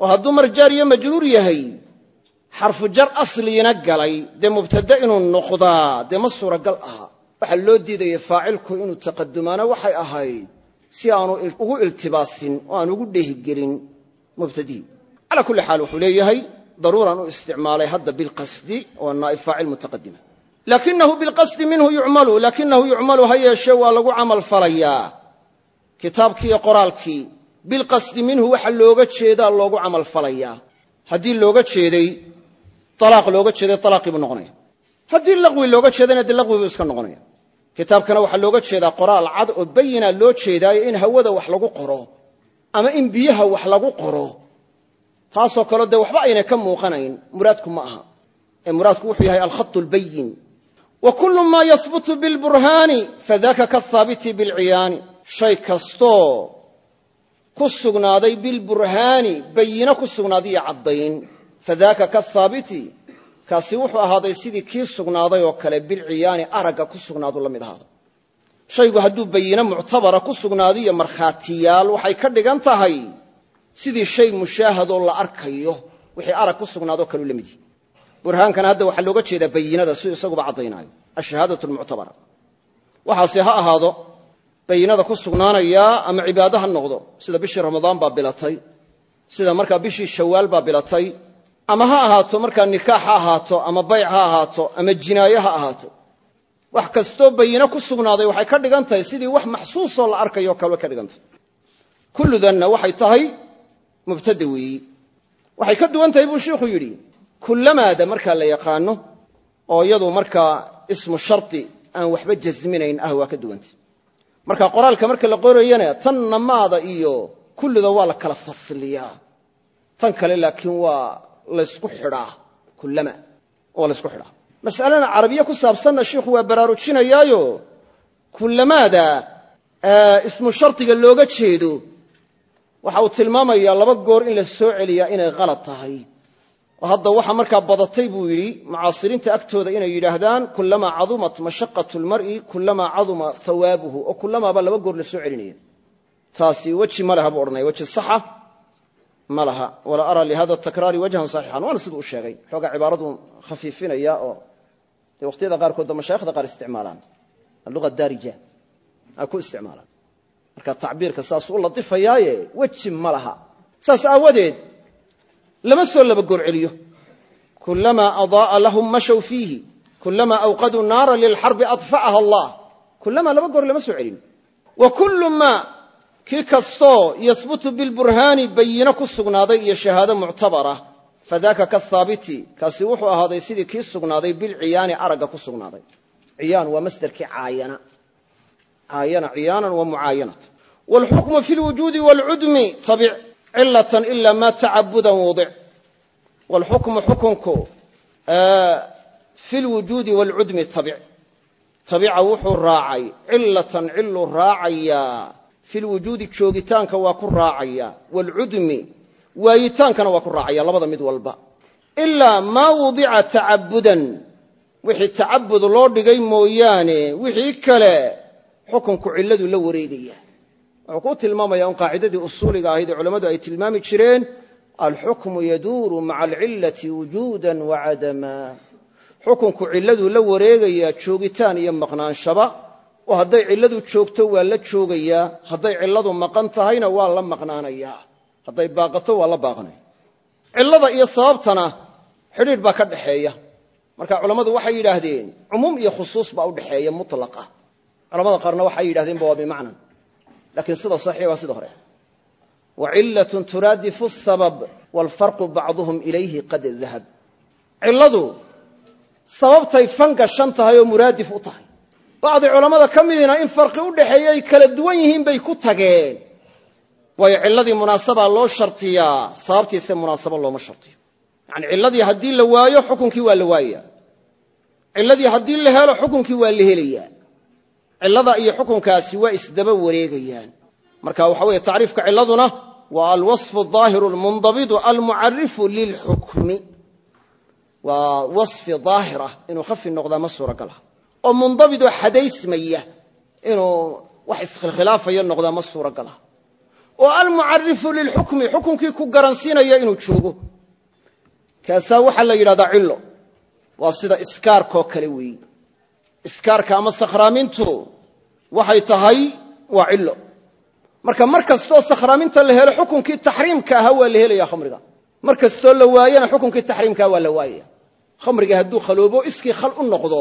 Oo hadduu mar majruur yahay xarfu jar asliina galay dee mubtade inuu noqdaa dee ma suuragal aha. Waxaa loo diidaya faacilku inuu taqadumaana waxay ahayd si aanu ugu iltibaasin oo aan ugu dheehgelin mubtadihii calaa kulli xaal wuxuu leeyahay daruuran u isticmaalay hadda bilqasdi oo naa'ib faacil mutaqadima lakinahu bilqasdi minhu yucmalu lakinahu yucmalu ha yeeshee waa lagu camal falayaa kitaabkii iyo qoraalkii bilqasdi minhu waxa looga jeedaa loogu camalfalayaa haddii looga jeeday alaaq looga jeeday alaaqii buu noqonaya haddii laqwi looga jeedana dee laqwi buu iska noqonaya kitaabkana waxaa looga jeedaa qoraal cad oo bayina loo jeedaayo in hawada wax lagu qoro ama in biyaha wax lagu qoro taasoo kaleo dee waxba aynay ka muuqanayn muraadku ma aha ee muraadku wuxuu yahay alkhatu lbayin wa kullu maa yahbutu bilburhaani fadaka kahaabiti bilciyaani shay kastoo ku sugnaaday bilburhaani bayino ku sugnaaday iyo caddayn. Fadaka kahaabiti kaasi wuxuu ahaaday sidii kii sugnaaday oo kale bilciyaani aragga ku sugnaadu la mid ahaado shaygu hadduu bayino muctabara ku sugnaado iyo markhaatiyaal waxay ka dhigan tahay sidii shay mushaahadoo la arkayo wixii arag ku burhaankana hadda waxaa looga jeedaa bayinada siduu isaguba caddaynaayo ashahaadatu lmuctabara waxaase ha ahaado bayinada ku sugnaanayaa ama cibaado ha noqdo sida bishii ramadaan baa bilatay sida markaa bishii shawaal baa bilatay ama ha ahaato markaa nikaax ha ahaato ama bayc ha ahaato ama jinaaye ha ahaato. Wax kastoo bayino ku sugnaaday waxay ka dhigan tahay sidii wax maxsuusoo la arkayo kale ka dhigan tahay. Kulludanna waxay tahay mubtada weeyi. Waxay ka duwan tahay buu shiikhu yidhi kullamaada markaa la yaqaano oo iyadu markaa ismu shardi aan waxba jasminayn ah waa ka duwantay marka qoraalka marka la qorayana tan namaada iyo kulluda waa la kala fasliyaa. Tan kale laakiin waa laysku xidhaa kullama waa laysku xidhaa. Mas'alana carabiye ku saabsanna shiikhu waa baraarujinayaayo kullamaada ismu shardiga looga jeedo waxa uu tilmaamayaa laba goor in la soo celiyaa inay khalad tahay oo hadda waxa markaa badatay buu yidhi mucaasiriinta agtooda inay yidhaahdaan kullamaa cadumat mashaqatu lmar'i kullamaa caduma hawaabuhu oo kullamaaba laba goor la soo celinaya taasi weji ma laha buu odhanaya weji saxa ma laha. Walaa araa lihada takraari wajhan saxiixan waana siduu u sheegay. Xoogaa cibaaradu khafiifinaya oo dee waqhtiyada qaarkood ba mashayikhda qaar isticmaalaan. Alluga daarija ay ku isticmaalaan. Marka tacbiirka saasuu u latifayaaye weji ma laha. Saas aawadeed lama soo laba goor celiyo kulamaa adaaa lahum mashow fiihi. Kulamaa awqaduu naara lilxarbi adfa'aha allah. Kulamaa laba goor lama soo celin. Wa kullu maa kii kastoo yahbutu bilburhaani bayino ku sugnaaday iyo shahaado muctabara. Fadaka kahaabiti kaasi wuxuu ahaaday sidii kii sugnaaday bilciyaani aragga ku sugnaaday. Ciyaan waa masderkii caayana. Caayana ciyaanan wa mucaayanatan wlxukmu fi lwujuudi wlcudmi tabic cilatan ila ma tacabudan wudic. Wlxukmu xukunku fi lwujuudi wlcudmi tabic. Tabica wuxuu raacay cilatan ciluu raacayaa fi lwujuudi joogitaanka waa ku raacaya. Wlcudmi waayitaankana waa ku raacaya labada mid walba. Ilaa maa wudica tacabudan wixii tacabud loo dhigay mooyaane wixii kale xukunku ciladu la wareegaya wuxuu ku tilmaamaya un qaacidadii usuuliga ahayd ee culammadu ay tilmaami jireen alxukmu yaduuru maca alcilati wujuuda wacadama xukunku ciladuu la wareegayaa joogitaan iyo maqnaanshaba oo hadday cilladu joogto waa la joogayaa hadday cilladu maqan tahayna waa la maqnaanayaa hadday baaqato waa la baaqanaya cillada iyo sababtana xidhiidh baa ka dhaxeeya. Marka culammadu waxay yidhaahdeen cumuum iyo khusuus baa udhaxeeya mutlaqa. Culamada qaarna waxay yidhahdeenba waa bimacnan lakiin sida saxiix waa sida hore. Wa cilatun turaadifu sabab waalfarqu bacduhum ilayhi qad dahab cilladu sababtay fan gashan tahay oo muraadif u tahay. Bacdi culammada ka midiina in farqi u dhaxeeya ay kala duwan yihiin bay ku tageen. Waayo cilladii munaasabaa loo shartiyaa sababtiise munaasabo looma shartiyo. Yani cilladii haddii la waayo xukunkii waa la waayaya cilladii haddii la helo xukunkii waa la helayaa cillada iyo xukunkaasi waa isdaba wareegayaan. Marka waxa weeye tacriifka cilladuna waa alwasfu aahiru lmundabidu almucarifu lilxukmi. Waa wasfi daahir ah inuu khafi noqdaa ma suuragal ah. Oo mundabidoo xadaysmaya inuu wax iskhilkhilaafaya noqdaa ma suuragal ah. Oo almucarifu lilxukmi xukunkii ku garansiinaya inuu joogo. Kaasaa waxaa la yidhahdaa cillo. Waa sida iskaarkoo kale weeyi iskaarka ama sakhraamintu waxay tahay waa cillo. Marka mar kastoo sakhraaminta la helo xukunkii taxriimka ahaa waa la helaya khamriga. Mar kastoo la waayana xukunkii taxriimkaha waa la waayaya khamriga hadduu khaloobo iskii khal u noqdo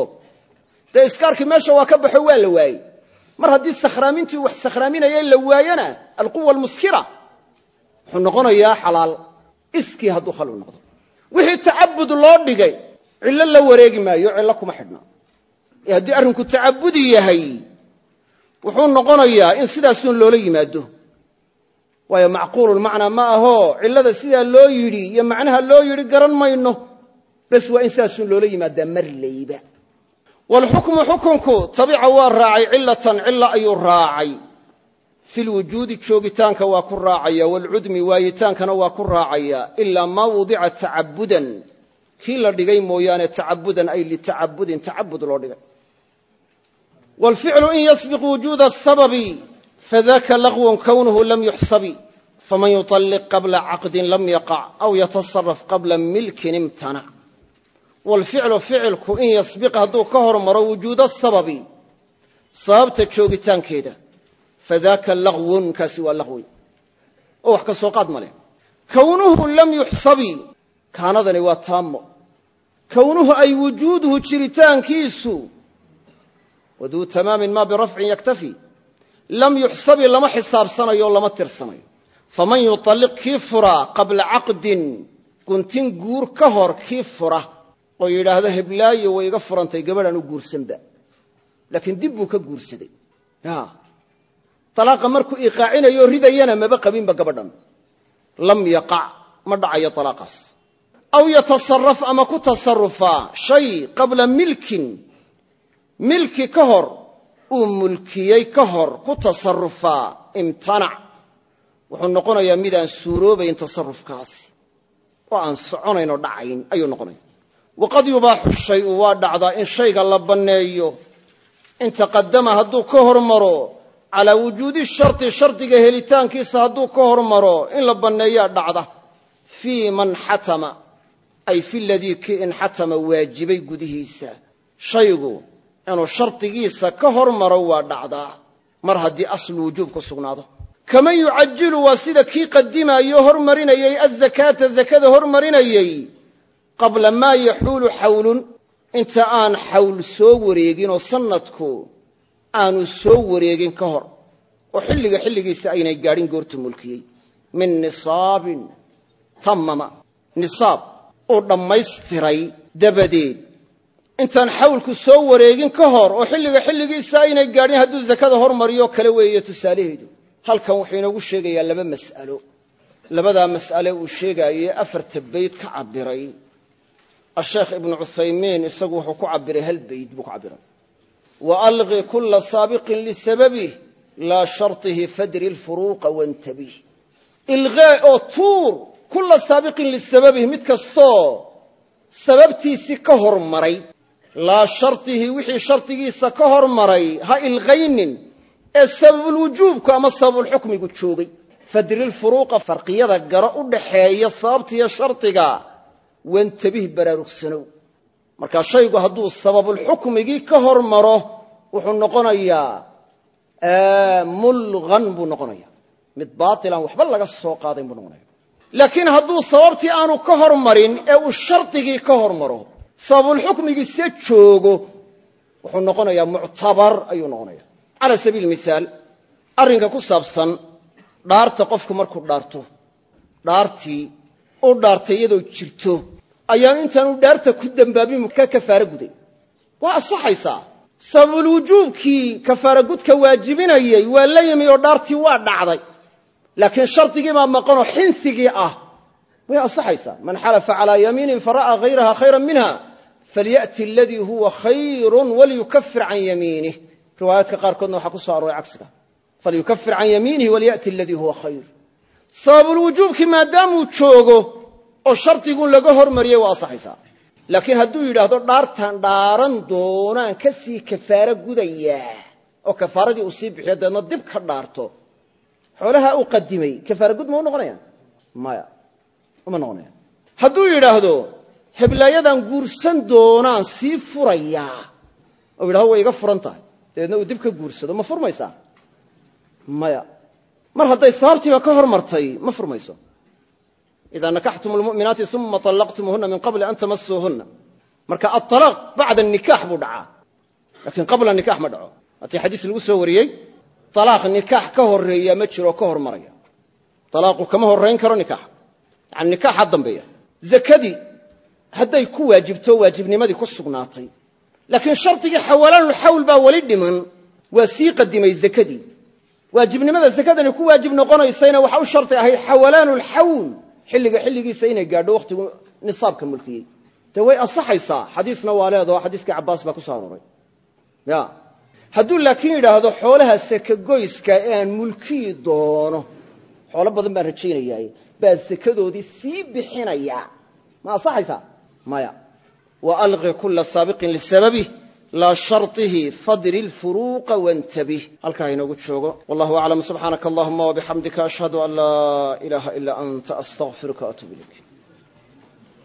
dee iskaarkii meesha waa ka baxo waa la waayey mar haddii sakhraamintii wax sakhraaminaya la waayana alquwa almuskira wuxuu noqonayaa xalaal. Iskii hadduu khalwi noqdo. Wixii tacabud loo dhigay cillo la wareegi maayo cillo kuma xidhna. Ee haddii arrinku tacabudi yahay wuxuu noqonayaa in sidaasuun loola yimaado. Waayo macquululmacnaa ma aho cillada sidaa loo yidhi iyo macnaha loo yidhi garan mayno bes waa in sidaasuun loola yimaadaa marlayba waalxukmu xukunku tabica waa raacay cilatan cilo ayuu raacay. Fi lwujuudi joogitaanka waa ku raacaya waalcudmi waayitaankana waa ku raacaya. Ilaa maa wudica tacabudan kii la dhigay mooyaane tacabudan ay litacabudin tacabud loo dhigay waalficlu in yasbiq wujuuda asababi fadaka lagwun kownuhu lam yuxsabi faman yuطalliq qabla caqdin lam yaqac aw yatasaraf qabla milkin imtanac waalficlu ficilku in yasbiq hadduu ka hormaro wujuuda sababi sababta joogitaankeeda fadaka lagwun kaasi waa lagwi oo wax ka soo qaad ma leh kownuhu lam yuxsabi kaanadani waa taamo kownuhu ay wujuuduhu jiritaankiisu waduu tamaamin ma birafcin yaktafi. Lam yuxsabi lama xisaabsanayo lama tirsanayo. Faman yuطalliq kii fura qabla caqdin. Guntin guur ka hor kii fura. Oo yidhaahdo heblaayo way iga furantay gabadhaan u guursanba. Laakiin dib buu ka guursaday. Alaaqa markuu iqaacinayo ridayana maba qabinba gabadhan. Lam yaqac ma dhacayo alaaqaas aw yatasaraf ama ku tasarufaa shay qabla milkin milki ka hor uu mulkiyey ka hor ku tasarufaa imtanac. Wuxuu noqonayaa midaan suuroobayn tasarufkaasi oo aan soconaynoo dhacayn ayuu noqonaya. Waqad yubaaxu shayu waa dhacdaa in shayga la banneeyo. In taqadama hadduu ka hormaro calaa wujuudi sharti shardiga helitaankiisa hadduu ka hormaro in la banneeyaa dhacda. Fii man xatama ay fi ladii kii inxatama waajibay gudihiisa. Shaygu inuu shardigiisa ka hormaro waa dhacdaa mar haddii aslu wujuub ku sugnaado. Kaman yucajilu waa sida kii qadimaayoo hormarinayey azakaata zakada hormarinayey qabla maa yaxuulu xawlun. Inta aan xawl soo wareeginoo sannadku aanu soo wareegin ka hor oo xilliga xilligiisa aynay gaadhin goortu mulkiyey. Min nisaabin tammama. Nisaab uu dhammaystiray dabadeed intaan xawlku soo wareegin ka hor oo xilliga xilligiisa aynay gaadhin hadduu zakada hormariyo kale weeye tusaalaheedu halkan wuxuu inoogu sheegayaa laba mas'alo. Labadaa mas'ale uu sheegaayey afarta bayd ka cabbiray. Asheekh ibnu cuthaymiin isagu wuxuu ku cabbiray hal bayd buu ku cabbiray. Wa alqi kula saabiqin lisababih laa shartihi fadri lfuruuqa wantabih. Ilqee oo tuur kula saabiqin lisababih mid kastoo sababtiisii ka hormaray laa shartihi wixii shardigiisa ka hormaray ha ilqaynin ee sababulwujuubku ama sababulxukmigu joogay. Fadri lfuruuqa farqiyada garo u dhaxeeya sababtiiyo shardiga wantabih baraarugsanow marka shaygu hadduu sababulxukmigii ka hormaro wuxuu noqonayaa mulqan buu noqonaya mid baatilan waxba laga soo qaadayn buu noqonaya laakiin hadduu sababtii aanu ka hormarin ee uu shardigii ka hormaro sababulxukmigii se joogo wuxuu noqonayaa muctabar ayuu noqonaya cala sabiili mihaal arrinka ku saabsan dhaarta qofku markuu dhaarto dhaartii u dhaartay iyadoo jirto ayaanu intaanu dhaarta ku dambaabin ka kafaaro guday. Waa asaxaysaa sababulwujuubkii kafaara gudka waajibinayey waa la yimi oo dhaartii waa dhacday. Laakiin shardigii baa maqanoo xinsigii ah way asaxaysaa man xalafa calaa yamiinin fara'aa hayraha khayran minha falya'ti aladii huwa khayrun waliyukafir can yamiinih riwaayaadka qaarkoodna waxaa ku soo arooray cagsiga. Falyukafir can yamiinihi walya'ti aladii huwa khayr. Sababulwujuubkii maadaamuu joogo oo shardigun laga hormariyey waa asaxaysaa laakiin hadduu yidhaahdo dhaartan dhaaran doonaan ka kafaaro gudayaa oo kafaaradii uu sii bixiyo deedna dib ka dhaarto xoolaha uu qadimay kafaara gud ma u noqonayaan? Maya uma noqonayaan hadduu yidhaahdo heblaayadan guursan doonaan sii furayaa oo yidhahdo way iga furan tahay. Dabeedna uu dib ka guursado ma furmaysaa? Maya. Mar hadday sababtiiba ka hormartay ma furmayso. Ida nakaxtum lmuminaati uma allaqtumuhuna min qabli an tamasuuhuna marka aalaaq bacda nikaax buu dhacaa. Lakiin qabla nikax ma dhaco. Hatii xadiis lagu soo wariyey alaaq nikaax ka horreeya ma jiro ka hormaraya. Dalaaqu kama yacani nikaaxa dambeeya. Zakadii hadday ku waajibto waajibnimadii ku sugnaatay. Laakiin shardigii xawalaanulxawl baa weli dhiman. Waa sii qadimay zakadii. Waajibnimada zakadani ku waajib noqonaysayna waxa u sharti ahayd xawalaanulxawl xilliga xilligiisa inay gaadho wakhtigu nisaabka mulkiyey. Dee way ansaxaysaa. Xadiisna waa leedaho xadiiskii cabbaas baa ku soo arooray. Ya. Hadduu laakiin yidhaahdo xoolaha sakagoyska ee aan mulkiyi doono xoolo badan baan rajaynayaa baa sakadoodii sii bixinayaa ma ansaxaysaa maya. Wa alqi kula saabiqin lisababih laa sharطihi fadri lfuruuqa wantabih halkaa inoogu joogo. Wallahu aclam subxaanaka allahuma wabixamdika ashhadu an laa ilaaha ila anta astaqfiruka atub ilayk